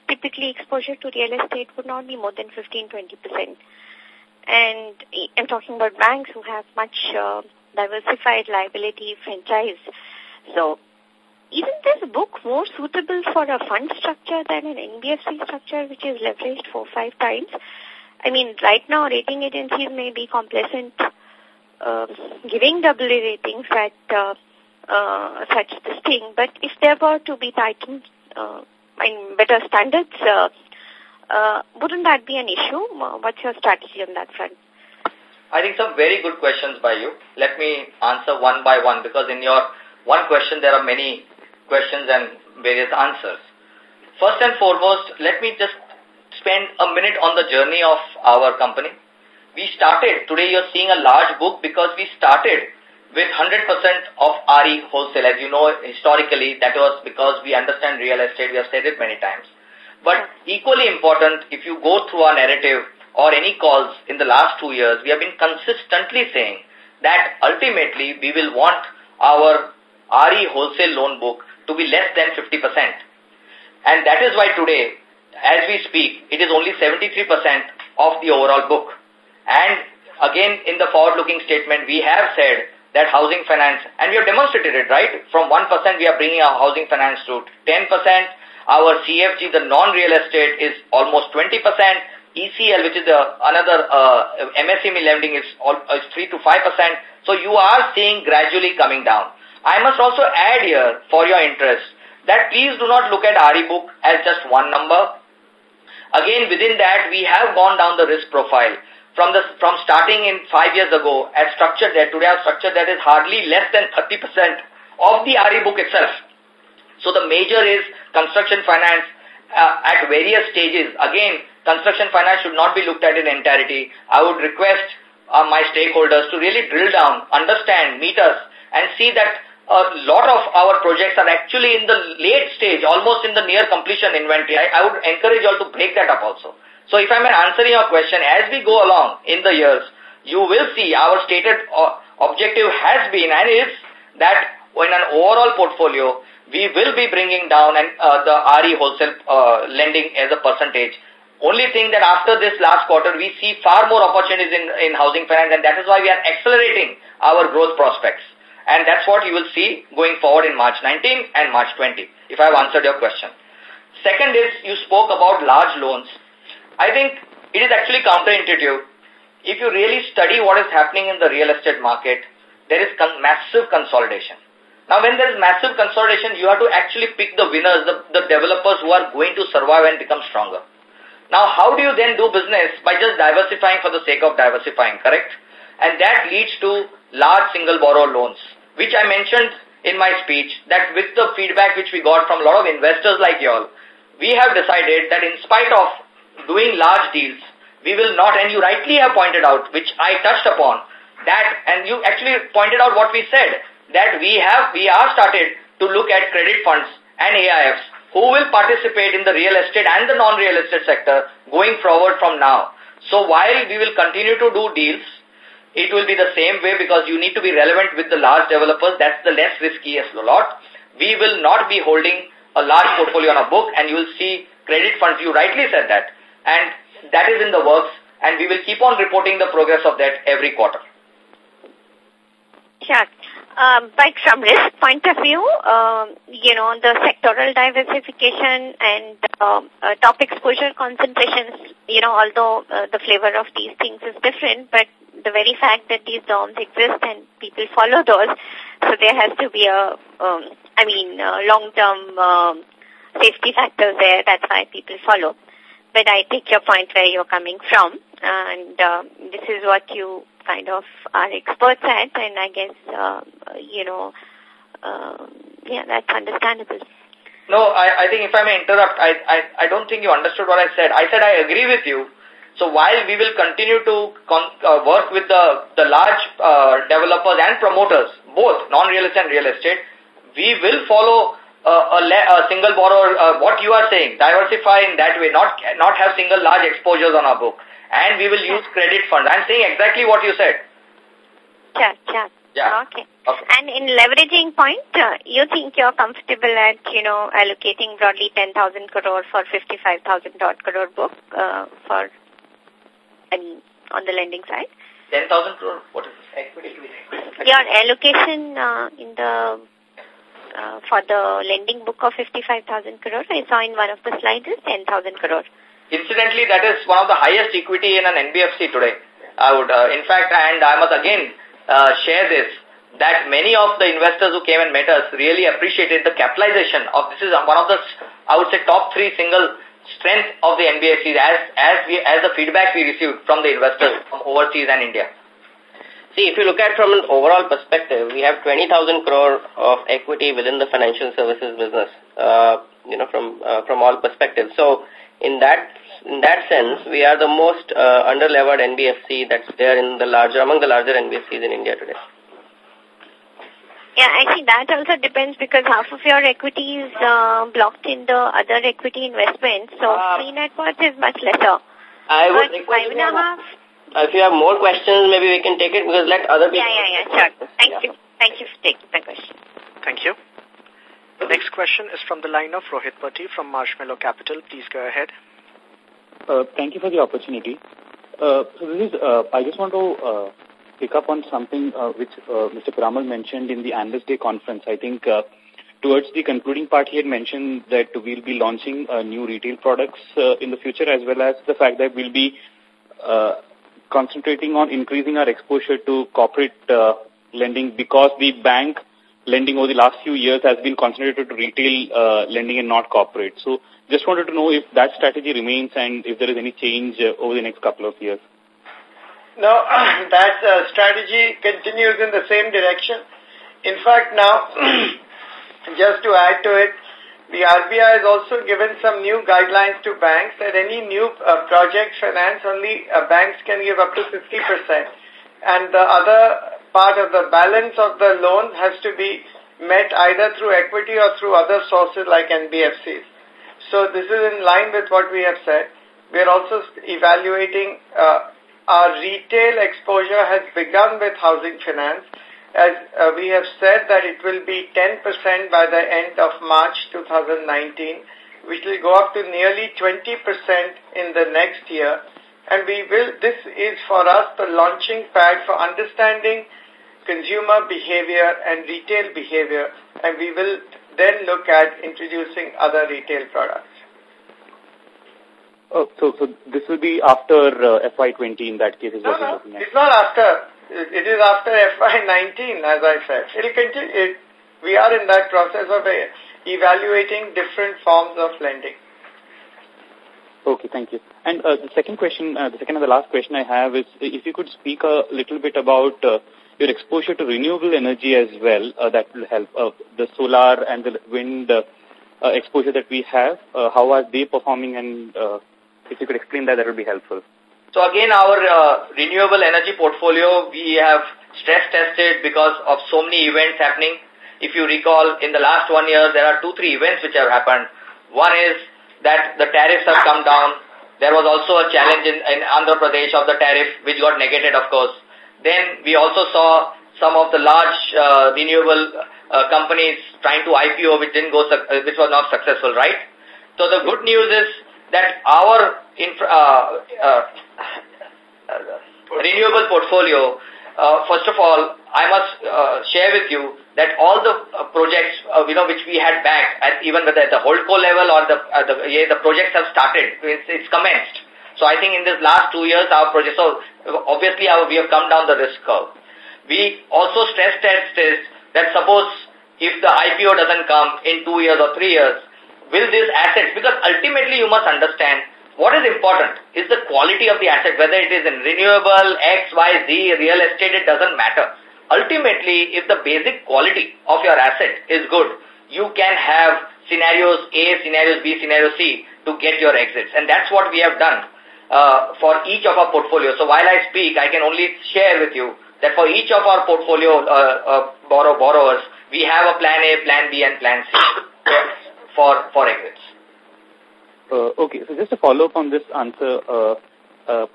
typically exposure to real estate would not be more than 15-20%. And I'm talking about banks who have much uh, diversified liability franchise. So, isn't this book more suitable for a fund structure than an NBFC structure which is leveraged four five times? I mean, right now rating agencies may be complacent uh, giving double ratings at uh, uh, such this thing, but if there were to be tightened uh, in better standards, uh, uh, wouldn't that be an issue? What's your strategy on that front? I think some very good questions by you. Let me answer one by one because in your one question there are many questions and various answers. First and foremost, let me just spend a minute on the journey of our company. We started, today you're seeing a large book because we started with 100% of RE wholesale. As you know, historically, that was because we understand real estate. We have said it many times. But equally important, if you go through our narrative or any calls in the last two years, we have been consistently saying that ultimately we will want our RE wholesale loan book to be less than 50%. And that is why today, as we speak, it is only 73% of the overall book. And again, in the forward-looking statement, we have said that housing finance, and we have demonstrated it, right? From 1%, we are bringing our housing finance to 10%. Our CFG, the non-real estate, is almost 20%. ECL, which is the another uh, MSME lending, is, all, is 3 to 5%. So you are seeing gradually coming down. I must also add here, for your interest, that please do not look at RE book as just one number. Again, within that, we have gone down the risk profile from the from starting in five years ago as structured there today our structure that is hardly less than 30% of the RE book itself. So the major is construction finance uh, at various stages. Again, construction finance should not be looked at in entirety. I would request uh, my stakeholders to really drill down, understand, meet us, and see that a lot of our projects are actually in the late stage, almost in the near completion inventory. I, I would encourage you all to break that up also. So if I may answer your question, as we go along in the years, you will see our stated uh, objective has been and is that in an overall portfolio, we will be bringing down an, uh, the RE wholesale uh, lending as a percentage. Only thing that after this last quarter, we see far more opportunities in, in housing finance and that is why we are accelerating our growth prospects. And that's what you will see going forward in March 19 and March 20, if I have answered your question. Second is, you spoke about large loans. I think it is actually counterintuitive. If you really study what is happening in the real estate market, there is con massive consolidation. Now, when there is massive consolidation, you have to actually pick the winners, the, the developers who are going to survive and become stronger. Now, how do you then do business? By just diversifying for the sake of diversifying, correct? And that leads to large single borrow loans, which I mentioned in my speech that with the feedback which we got from a lot of investors like y'all, we have decided that in spite of doing large deals, we will not, and you rightly have pointed out, which I touched upon, that, and you actually pointed out what we said, that we have, we are started to look at credit funds and AIFs who will participate in the real estate and the non-real estate sector going forward from now. So while we will continue to do deals, it will be the same way because you need to be relevant with the large developers. That's the less riskiest lot. We will not be holding a large portfolio on a book and you will see credit funds. You rightly said that. And that is in the works and we will keep on reporting the progress of that every quarter. Sure. Um, but from risk point of view, um, you know, the sectoral diversification and uh, uh, top exposure concentrations, you know, although uh, the flavor of these things is different, but the very fact that these norms exist and people follow those, so there has to be a, um, I mean, long-term um, safety factor there. That's why people follow. But I take your point where you're coming from. and this is what you kind of are experts at, and I guess, uh, you know, uh, yeah, that's understandable. No, I, I think if I may interrupt, I, I, I don't think you understood what I said. I said I agree with you. So while we will continue to con uh, work with the, the large uh, developers and promoters, both non-real estate and real estate, we will follow uh, a, a, single borrower, uh, what you are saying, diversify in that way, not, not have single large exposures on our book. And we will use credit funds. I'm saying exactly what you said. Sure, sure. Yeah. Okay. Okay. And in leveraging point, uh, you think you're comfortable at, you know, allocating broadly 10,000 crore for 55,000 crore book uh, for, I mean, on the lending side? 10,000 crore, what is this? Equity. Your allocation uh, in the uh, for the lending book of 55,000 crore, I saw in one of the slides is 10,000 crore. Incidentally, that is one of the highest equity in an NBFC today. I would, uh, in fact, and I must again uh, share this, that many of the investors who came and met us really appreciated the capitalization of, this is one of the, I would say, top three single strength of the NBFCs as, as, we, as the feedback we received from the investors from overseas and India. See, if you look at from an overall perspective, we have 20,000 crore of equity within the financial services business, uh, you know, from uh, from all perspectives. So, in that in that sense, we are the most uh, under-levered NBFC that's there in the larger among the larger NBFCs in India today. Yeah, I think that also depends because half of your equity is uh, blocked in the other equity investments. So Uh, free net worth is much lesser. I would But request five and you a to- half. Uh, if you have more questions, maybe we can take it because let other people. Yeah, yeah, yeah, sure. Thank Yeah. you. Thank you for taking my question. Thank you. The next question is from the line of Rohit Pati from Marshmallow Capital. Please go ahead. Uh, thank you for the opportunity. Uh, so this is, uh, I just want to uh, pick up on something uh, which uh, Mr. Piramal mentioned in the Analyst Day conference. I think uh, towards the concluding part, he had mentioned that we'll be launching uh, new retail products uh, in the future as well as the fact that we'll be uh, concentrating on increasing our exposure to corporate uh, lending because the bank lending over the last few years has been concentrated to retail uh, lending and not corporate. So just wanted to know if that strategy remains and if there is any change uh, over the next couple of years. No, *clears throat* that uh, strategy continues in the same direction. In fact, now, *clears throat* just to add to it, the RBI has also given some new guidelines to banks that any new uh, project finance only uh, banks can give up to 50%. And the other part of the balance of the loan has to be met either through equity or through other sources like NBFCs. So this is in line with what we have said. We are also evaluating uh, our retail exposure has begun with housing finance as uh, we have said that it will be 10% by the end of March 2019, which will go up to nearly 20% in the next year. And we will, this is for us the launching pad for understanding consumer behavior and retail behavior, and we will then look at introducing other retail products. Oh, so, so this will be after uh, FY20 in that case is No, no, looking at. it's not after. It it is after FY19, as I said. It'll continue. It, we are in that process of uh, evaluating different forms of lending. Okay, thank you. And uh, the second question, uh, the second and the last question I have is if you could speak a little bit about uh, your exposure to renewable energy as well, uh, that will help. Uh, the solar and the wind uh, exposure that we have, how are they performing and if you could explain that, that would be helpful. So again, our renewable energy portfolio, we have stress tested because of so many events happening. If you recall, in the last one year, there are two, three events which have happened. One is that the tariffs have come down. There was also a challenge in, in Andhra Pradesh of the tariff, which got negated, of course. Then we also saw some of the large uh, renewable uh, companies trying to IPO, which didn't go, uh, which was not successful, right? So the good news is that our infra, uh, uh, renewable portfolio, uh, first of all, I must share with you that all the projects, you know, which we had backed, at even whether at the holdco level or the the, yeah, the projects have started, it's, it's commenced. So I think in this last two years, our project, so obviously our, we have come down the risk curve. We also stress test is that suppose if the IPO doesn't come in two years or three years, will these assets, because ultimately you must understand, what is important is the quality of the asset, whether it is in renewable, X, Y, Z, real estate, it doesn't matter. Ultimately, if the basic quality of your asset is good, you can have scenarios A, scenarios B, scenario C to get your exits. And that's what we have done uh, for each of our portfolio. So while I speak, I can only share with you that for each of our portfolio uh, uh, borrow borrowers, we have a plan A, plan B, and plan C *coughs* for, for exits. Uh, okay, so just to follow up on this answer, uh, uh,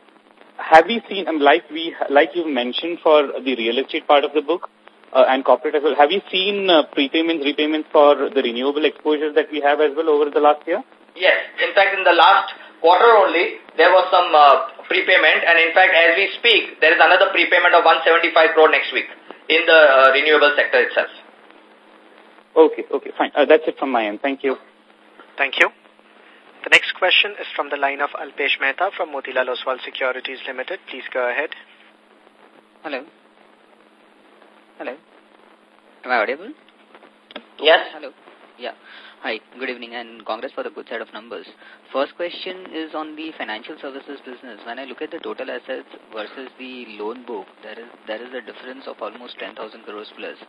have we seen, um, like we, like you mentioned for the real estate part of the book uh, and corporate as well, have you seen uh, prepayments, repayments for the renewable exposures that we have as well over the last year? Yes, in fact, in the last quarter only, there was some uh, prepayment, and in fact, as we speak, there is another prepayment of 175 crore next week in the uh, renewable sector itself. Okay, okay, fine. Uh, that's it from my end. Thank you. Thank you. The next question is from the line of Alpesh Mehta from Motilal Oswal Securities Limited. Please go ahead. Hello. Hello. Am I audible? Yes. Hello. Yeah. Hi, good evening and congrats for the good set of numbers. First question is on the financial services business. When I look at the total assets versus the loan book, there is there is a difference of almost 10,000 crores plus.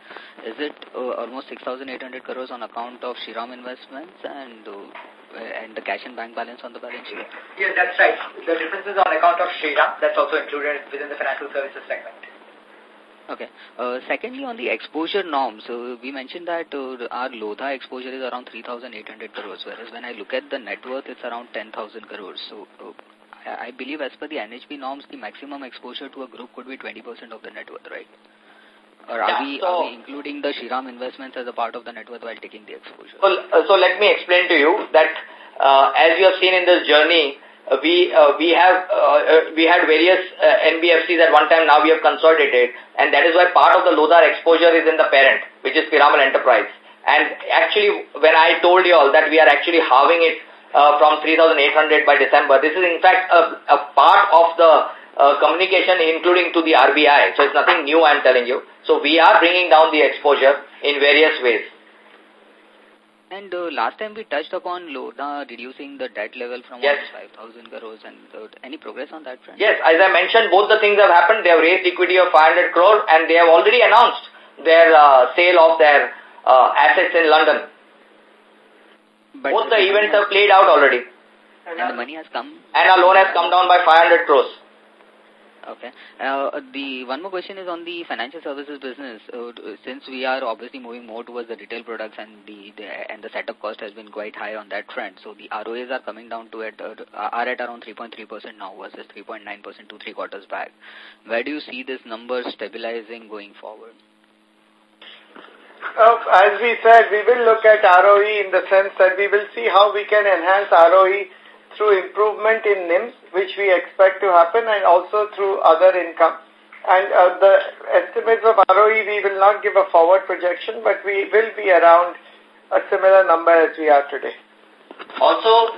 Is it uh, almost 6,800 crores on account of Shriram Investments and uh, and the cash and bank balance on the balance sheet? Yes, that's right. The difference is on account of Shriram. That's also included within the financial services segment. Okay. Uh, secondly, on the exposure norms, so we mentioned that uh, our Lodha exposure is around 3,800 crores, whereas when I look at the net worth, it's around 10,000 crores. So uh, I believe as per the NHB norms, the maximum exposure to a group could be 20% of the net worth, right? Or are, yeah, we, so, are we including the Shriram investments as a part of the net worth while taking the exposure? Well, uh, so let me explain to you that uh, as you have seen in this journey, uh, we uh, we have uh, uh we had various uh, NBFCs at one time. Now we have consolidated, and that is why part of the Lodha exposure is in the parent, which is Piramal Enterprise. And actually, when I told you all that we are actually halving it uh, from 3,800 by December, this is in fact a, a part of the uh, communication, including to the RBI. So it's nothing new. I'm telling you. So we are bringing down the exposure in various ways. And uh, last time we touched upon Lodha reducing the debt level from yes. 5,000 crores and uh, any progress on that front? Yes, as I mentioned, both the things have happened. They have raised equity of 500 crore and they have already announced their uh, sale of their uh, assets in London. But both the events have played out already. And the money has come? And our loan has come down by 500 crores. Okay. Uh, the one more question is on the financial services business. Uh, since we are obviously moving more towards the retail products and the, the and the setup cost has been quite high on that front, so the ROAs are coming down to at uh, are at around 3.3 percent now versus 3.9 percent two three quarters back. Where do you see this number stabilizing going forward? Uh, as we said, we will look at ROE in the sense that we will see how we can enhance ROE through improvement in NIMS, which we expect to happen, and also through other income. And uh, the estimates of ROE, we will not give a forward projection, but we will be around a similar number as we are today. Also,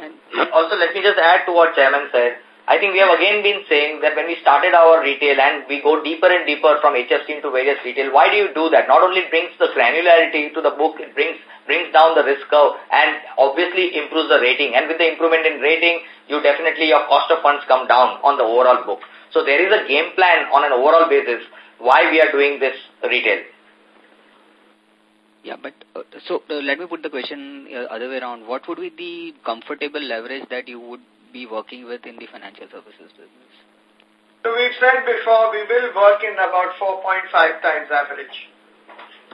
also let me just add to what Chairman said. I think we have again been saying that when we started our retail and we go deeper and deeper from HFC into various retail, why do you do that? Not only brings the granularity to the book, it brings brings down the risk curve and obviously improves the rating. And with the improvement in rating, you definitely, your cost of funds come down on the overall book. So there is a game plan on an overall basis why we are doing this retail. Yeah, but uh, so uh, let me put the question uh, other way around. What would be the comfortable leverage that you would be working with in the financial services business? So we've said before, we will work in about 4.5 times average.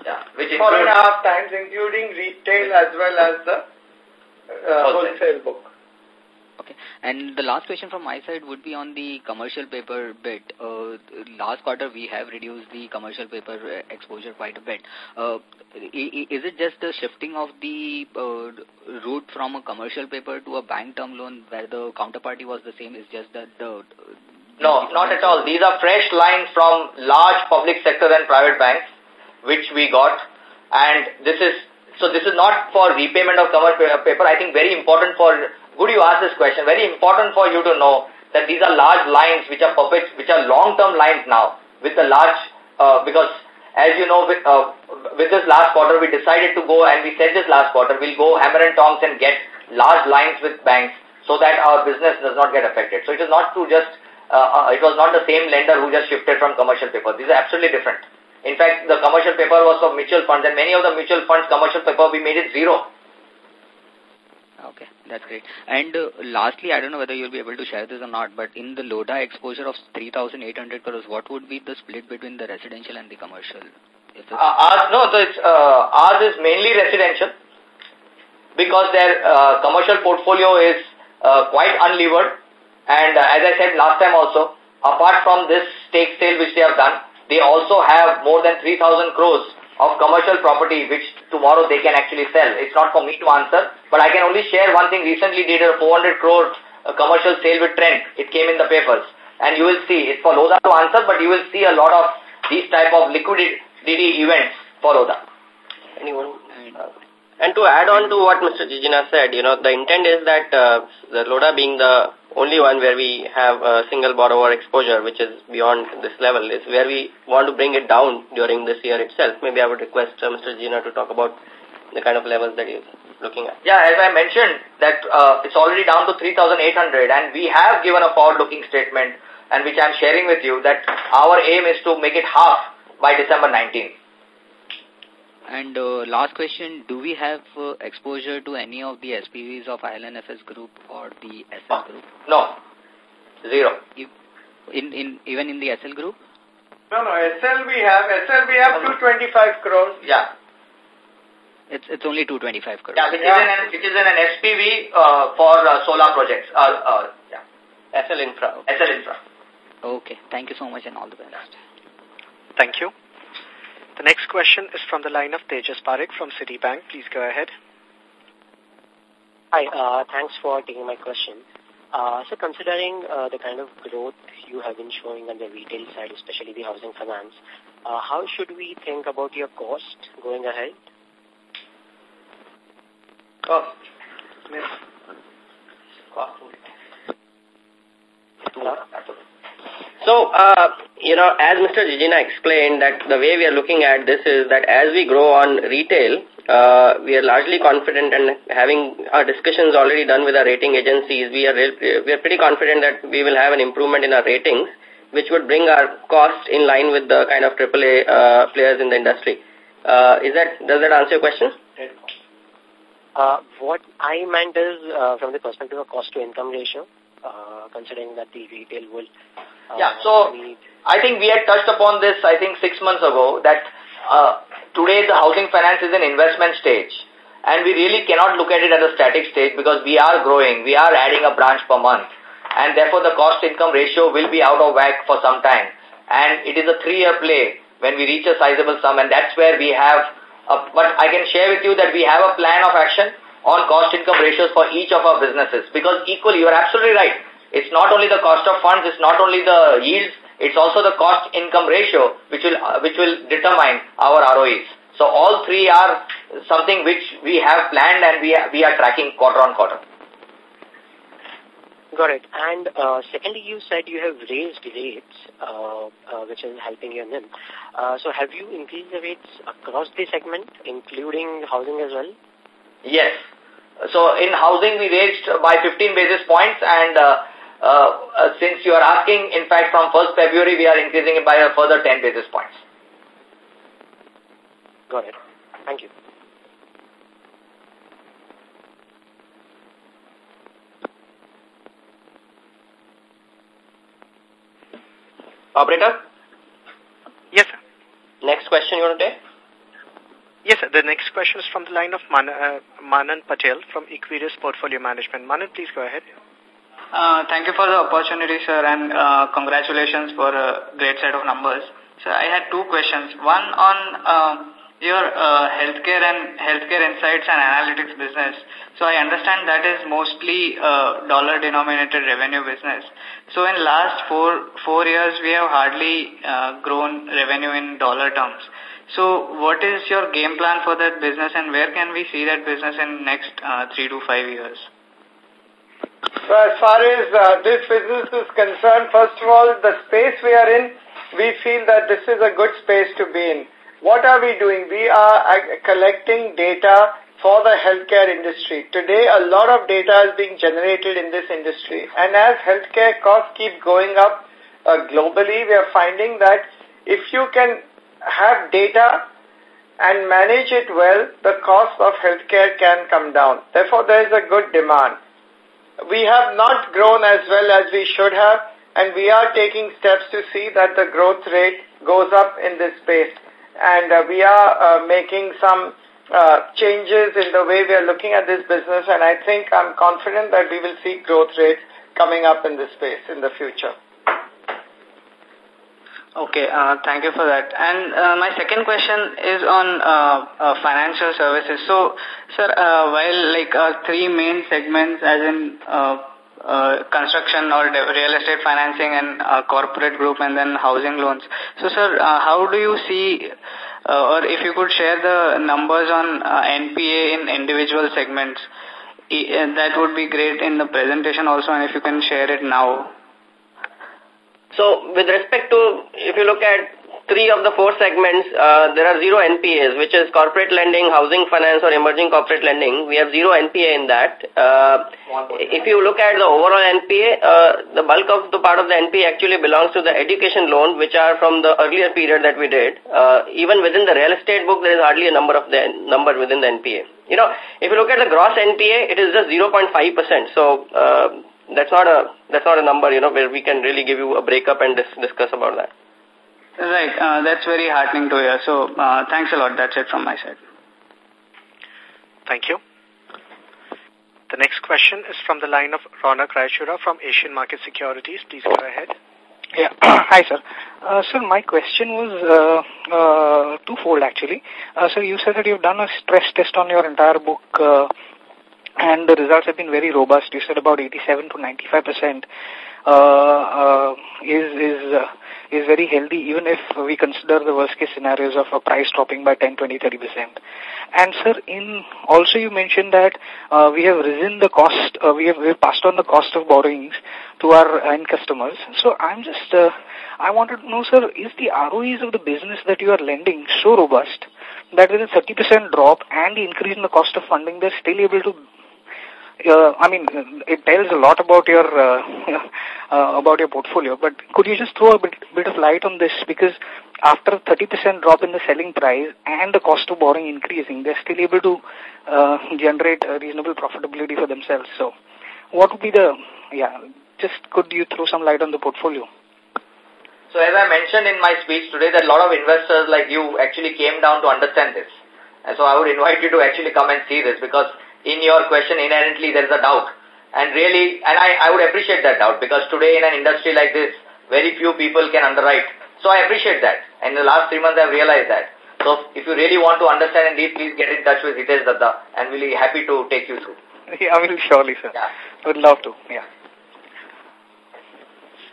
Yeah, which Four and a half times, including retail as well as the uh, wholesale book. Okay. And the last question from my side would be on the commercial paper bit. Uh, last quarter, we have reduced the commercial paper uh, exposure quite a bit. Uh, is it just the shifting of the route from a commercial paper to a bank term loan where the counterparty was the same? Is just that the... No, not at all. These are fresh lines from large public sector and private banks, which we got. And this is, so this is not for repayment of commercial paper. I think very important for Good you ask this question. Very important for you to know that these are large lines which are perfect, which are long-term lines now with the large, uh, because as you know, with, uh, with this last quarter, we decided to go, and we said this last quarter, we'll go hammer and tongs and get large lines with banks. so that our business does not get affected. So it is not to just, uh, uh, it was not the same lender who just shifted from commercial paper. These are absolutely different. In fact, the commercial paper was for mutual funds and many of the mutual funds commercial paper, we made it zero. Okay, that's great. And uh, lastly, I don't know whether you'll be able to share this or not, but in the Lodha exposure of 3,800 crores, what would be the split between the residential and the commercial? Uh, ours, no, so it's, uh, ours is mainly residential because their uh, commercial portfolio is quite unlevered. And as I said last time also, apart from this stake sale which they have done, they also have more than 3,000 crores of commercial property which tomorrow they can actually sell. It's not for me to answer, but I can only share one thing. Recently did a 400 crore uh, commercial sale with Trent. It came in the papers. And you will see, it's for Lodha to answer, but you will see a lot of these type of liquidity events for Lodha. Anyone? And to add on to what Mr. Jijina said, you know, the intent is that uh, the Lodha being the only one where we have a single borrower exposure, which is beyond this level, is where we want to bring it down during this year itself. Maybe I would request uh, Mr. Jijina to talk about the kind of levels that he's looking at. Yeah, as I mentioned, that uh, it's already down to 3,800 and we have given a forward-looking statement and which I'm sharing with you that our aim is to make it half by December 19th. And uh, last question, do we have uh, exposure to any of the SPVs of IL&FS Group or the Essel Group? No, zero. In, in, even in the Essel Group? No, no, Essel we have, Essel we have 225 crores. Yeah. It's it's only 225 crores. Yeah, which, yeah. Is, in an, which is in an SPV uh, for uh, solar projects. Uh, uh, yeah. Essel Infra. Essel Infra. Okay, thank you so much and all the best. Thank you. The next question is from the line of Tejas Parekh from Citibank. Please go ahead. Hi, uh, thanks for taking my question. Uh, so considering uh, the kind of growth you have been showing on the retail side, especially the housing finance, uh, how should we think about your cost going ahead? Cost. Cost. So, uh, you know, as Mr. Jijina explained, that the way we are looking at this is that as we grow on retail, uh, we are largely confident and having our discussions already done with our rating agencies, we are, we are pretty confident that we will have an improvement in our ratings, which would bring our cost in line with the kind of AAA uh, players in the industry. Uh, is that, does that answer your question? Uh, what I meant is uh, from the perspective of cost to income ratio, uh, considering that the retail will uh, yeah, so I think we had touched upon this, I think, six months ago, that uh, today the housing finance is an investment stage. And we really cannot look at it as a static stage because we are growing, we are adding a branch per month. And therefore the cost-income ratio will be out of whack for some time. And it is a three-year play when we reach a sizable sum and that's where we have, a, but I can share with you that we have a plan of action on cost-income ratios for each of our businesses because equally, you are absolutely right it's not only the cost of funds, it's not only the yields, it's also the cost income ratio which will uh, which will determine our ROEs. So all three are something which we have planned and we are, we are tracking quarter on quarter. Got it. And uh, secondly, you said you have raised rates, uh, uh, which is helping your NIM. Uh, so have you increased the rates across the segment, including housing as well? Yes. So in housing, we raised by 15 basis points and uh, uh, uh, since you are asking, in fact, from 1st February, we are increasing it by a further 10 basis points. Got it. Thank you. Operator? Yes, sir. Next question you want to take? Yes, sir. The next question is from the line of uh, Manan Patel from Equirus Portfolio Management. Manan, please go ahead. Uh, thank you for the opportunity, sir, and uh, congratulations for a great set of numbers. So I had two questions. One on your healthcare and healthcare insights and analytics business. So I understand that is mostly dollar-denominated revenue business. So in last four four years, we have hardly grown revenue in dollar terms. So what is your game plan for that business, and where can we see that business in next uh, three to five years? So as far as uh, this business is concerned, first of all, the space we are in, we feel that this is a good space to be in. What are we doing? We are uh, collecting data for the healthcare industry. Today, a lot of data is being generated in this industry. And as healthcare costs keep going up globally, we are finding that if you can have data and manage it well, the cost of healthcare can come down. Therefore, there is a good demand. We have not grown as well as we should have, and we are taking steps to see that the growth rate goes up in this space. And uh, we are uh, making some uh, changes in the way we are looking at this business, and I think I'm confident that we will see growth rates coming up in this space in the future. Okay, uh, thank you for that. And uh, my second question is on uh, uh, financial services. So, sir, uh, while like uh, three main segments as in construction or real estate financing and corporate group and then housing loans. So, sir, how do you see or if you could share the numbers on NPA in individual segments, that would be great in the presentation also and if you can share it now. So with respect to, if you look at three of the four segments, uh, there are zero NPAs, which is corporate lending, housing finance or emerging corporate lending. We have zero NPA in that. Uh, if you look at the overall NPA, uh, the bulk of the part of the NPA actually belongs to the education loan, which are from the earlier period that we did. Uh, even within the real estate book, there is hardly a number of the number within the NPA. You know, if you look at the gross NPA, it is just 0.5%. So, uh, that's not a that's not a number you know where we can really give you a breakup and dis discuss about that. Right, uh, that's very heartening to hear. So uh, thanks a lot. That's it from my side. Thank you. The next question is from the line of Ronak Raichura from Asian Market Securities. Please go ahead. Yeah. *clears throat* Hi, sir. Uh, sir, my question was uh, uh, twofold, actually. Uh, so you said that you've done a stress test on your entire book uh, and the results have been very robust. You said about 87 to 95 percent uh, uh, is is uh, is very healthy, even if we consider the worst case scenarios of a price dropping by 10, 20, 30 percent. And sir, in also you mentioned that uh, we have risen the cost, uh, we have we have passed on the cost of borrowings to our end customers. So I'm just uh, I wanted to know, sir, is the ROEs of the business that you are lending so robust that with a 30% drop and the increase in the cost of funding, they're still able to uh, I mean, it tells a lot about your uh, *laughs* uh, about your portfolio. But could you just throw a bit, bit of light on this? Because after a 30% drop in the selling price and the cost of borrowing increasing, they're still able to uh, generate a reasonable profitability for themselves. So, what would be the yeah? Just could you throw some light on the portfolio? So as I mentioned in my speech today that a lot of investors like you actually came down to understand this. And so I would invite you to actually come and see this because in your question inherently there is a doubt. And really, and I, I would appreciate that doubt because today in an industry like this, very few people can underwrite. So I appreciate that. And in the last three months I've realized that. So if you really want to understand and deep, please get in touch with Hitesh Dhaddha and we'll be happy to take you through. *laughs* Yeah, I will surely, sir. Yeah. Would love to, yeah.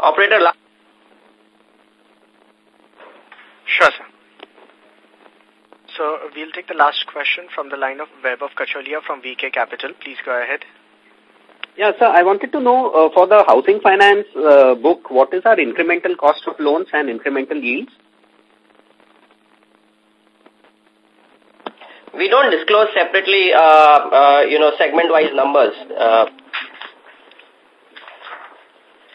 Operator, Sure, sir. So we'll take the last question from the line of Vaibhav Kacholia from VK Capital. Please go ahead. Yeah, sir, I wanted to know uh, for the housing finance uh, book, what is our incremental cost of loans and incremental yields? We don't disclose separately, uh, uh, you know, segment-wise numbers. Uh,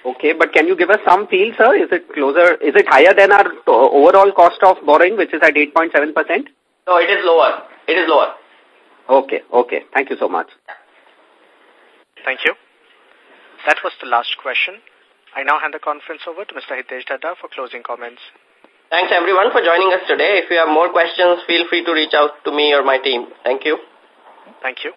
Okay, but can you give us some feel, sir? Is it closer, is it higher than our overall cost of borrowing, which is at 8.7%? No, it is lower. It is lower. Okay, okay. Thank you so much. Thank you. That was the last question. I now hand the conference over to Mr. Hitesh Dhaddha for closing comments. Thanks everyone for joining us today. If you have more questions, feel free to reach out to me or my team. Thank you. Thank you.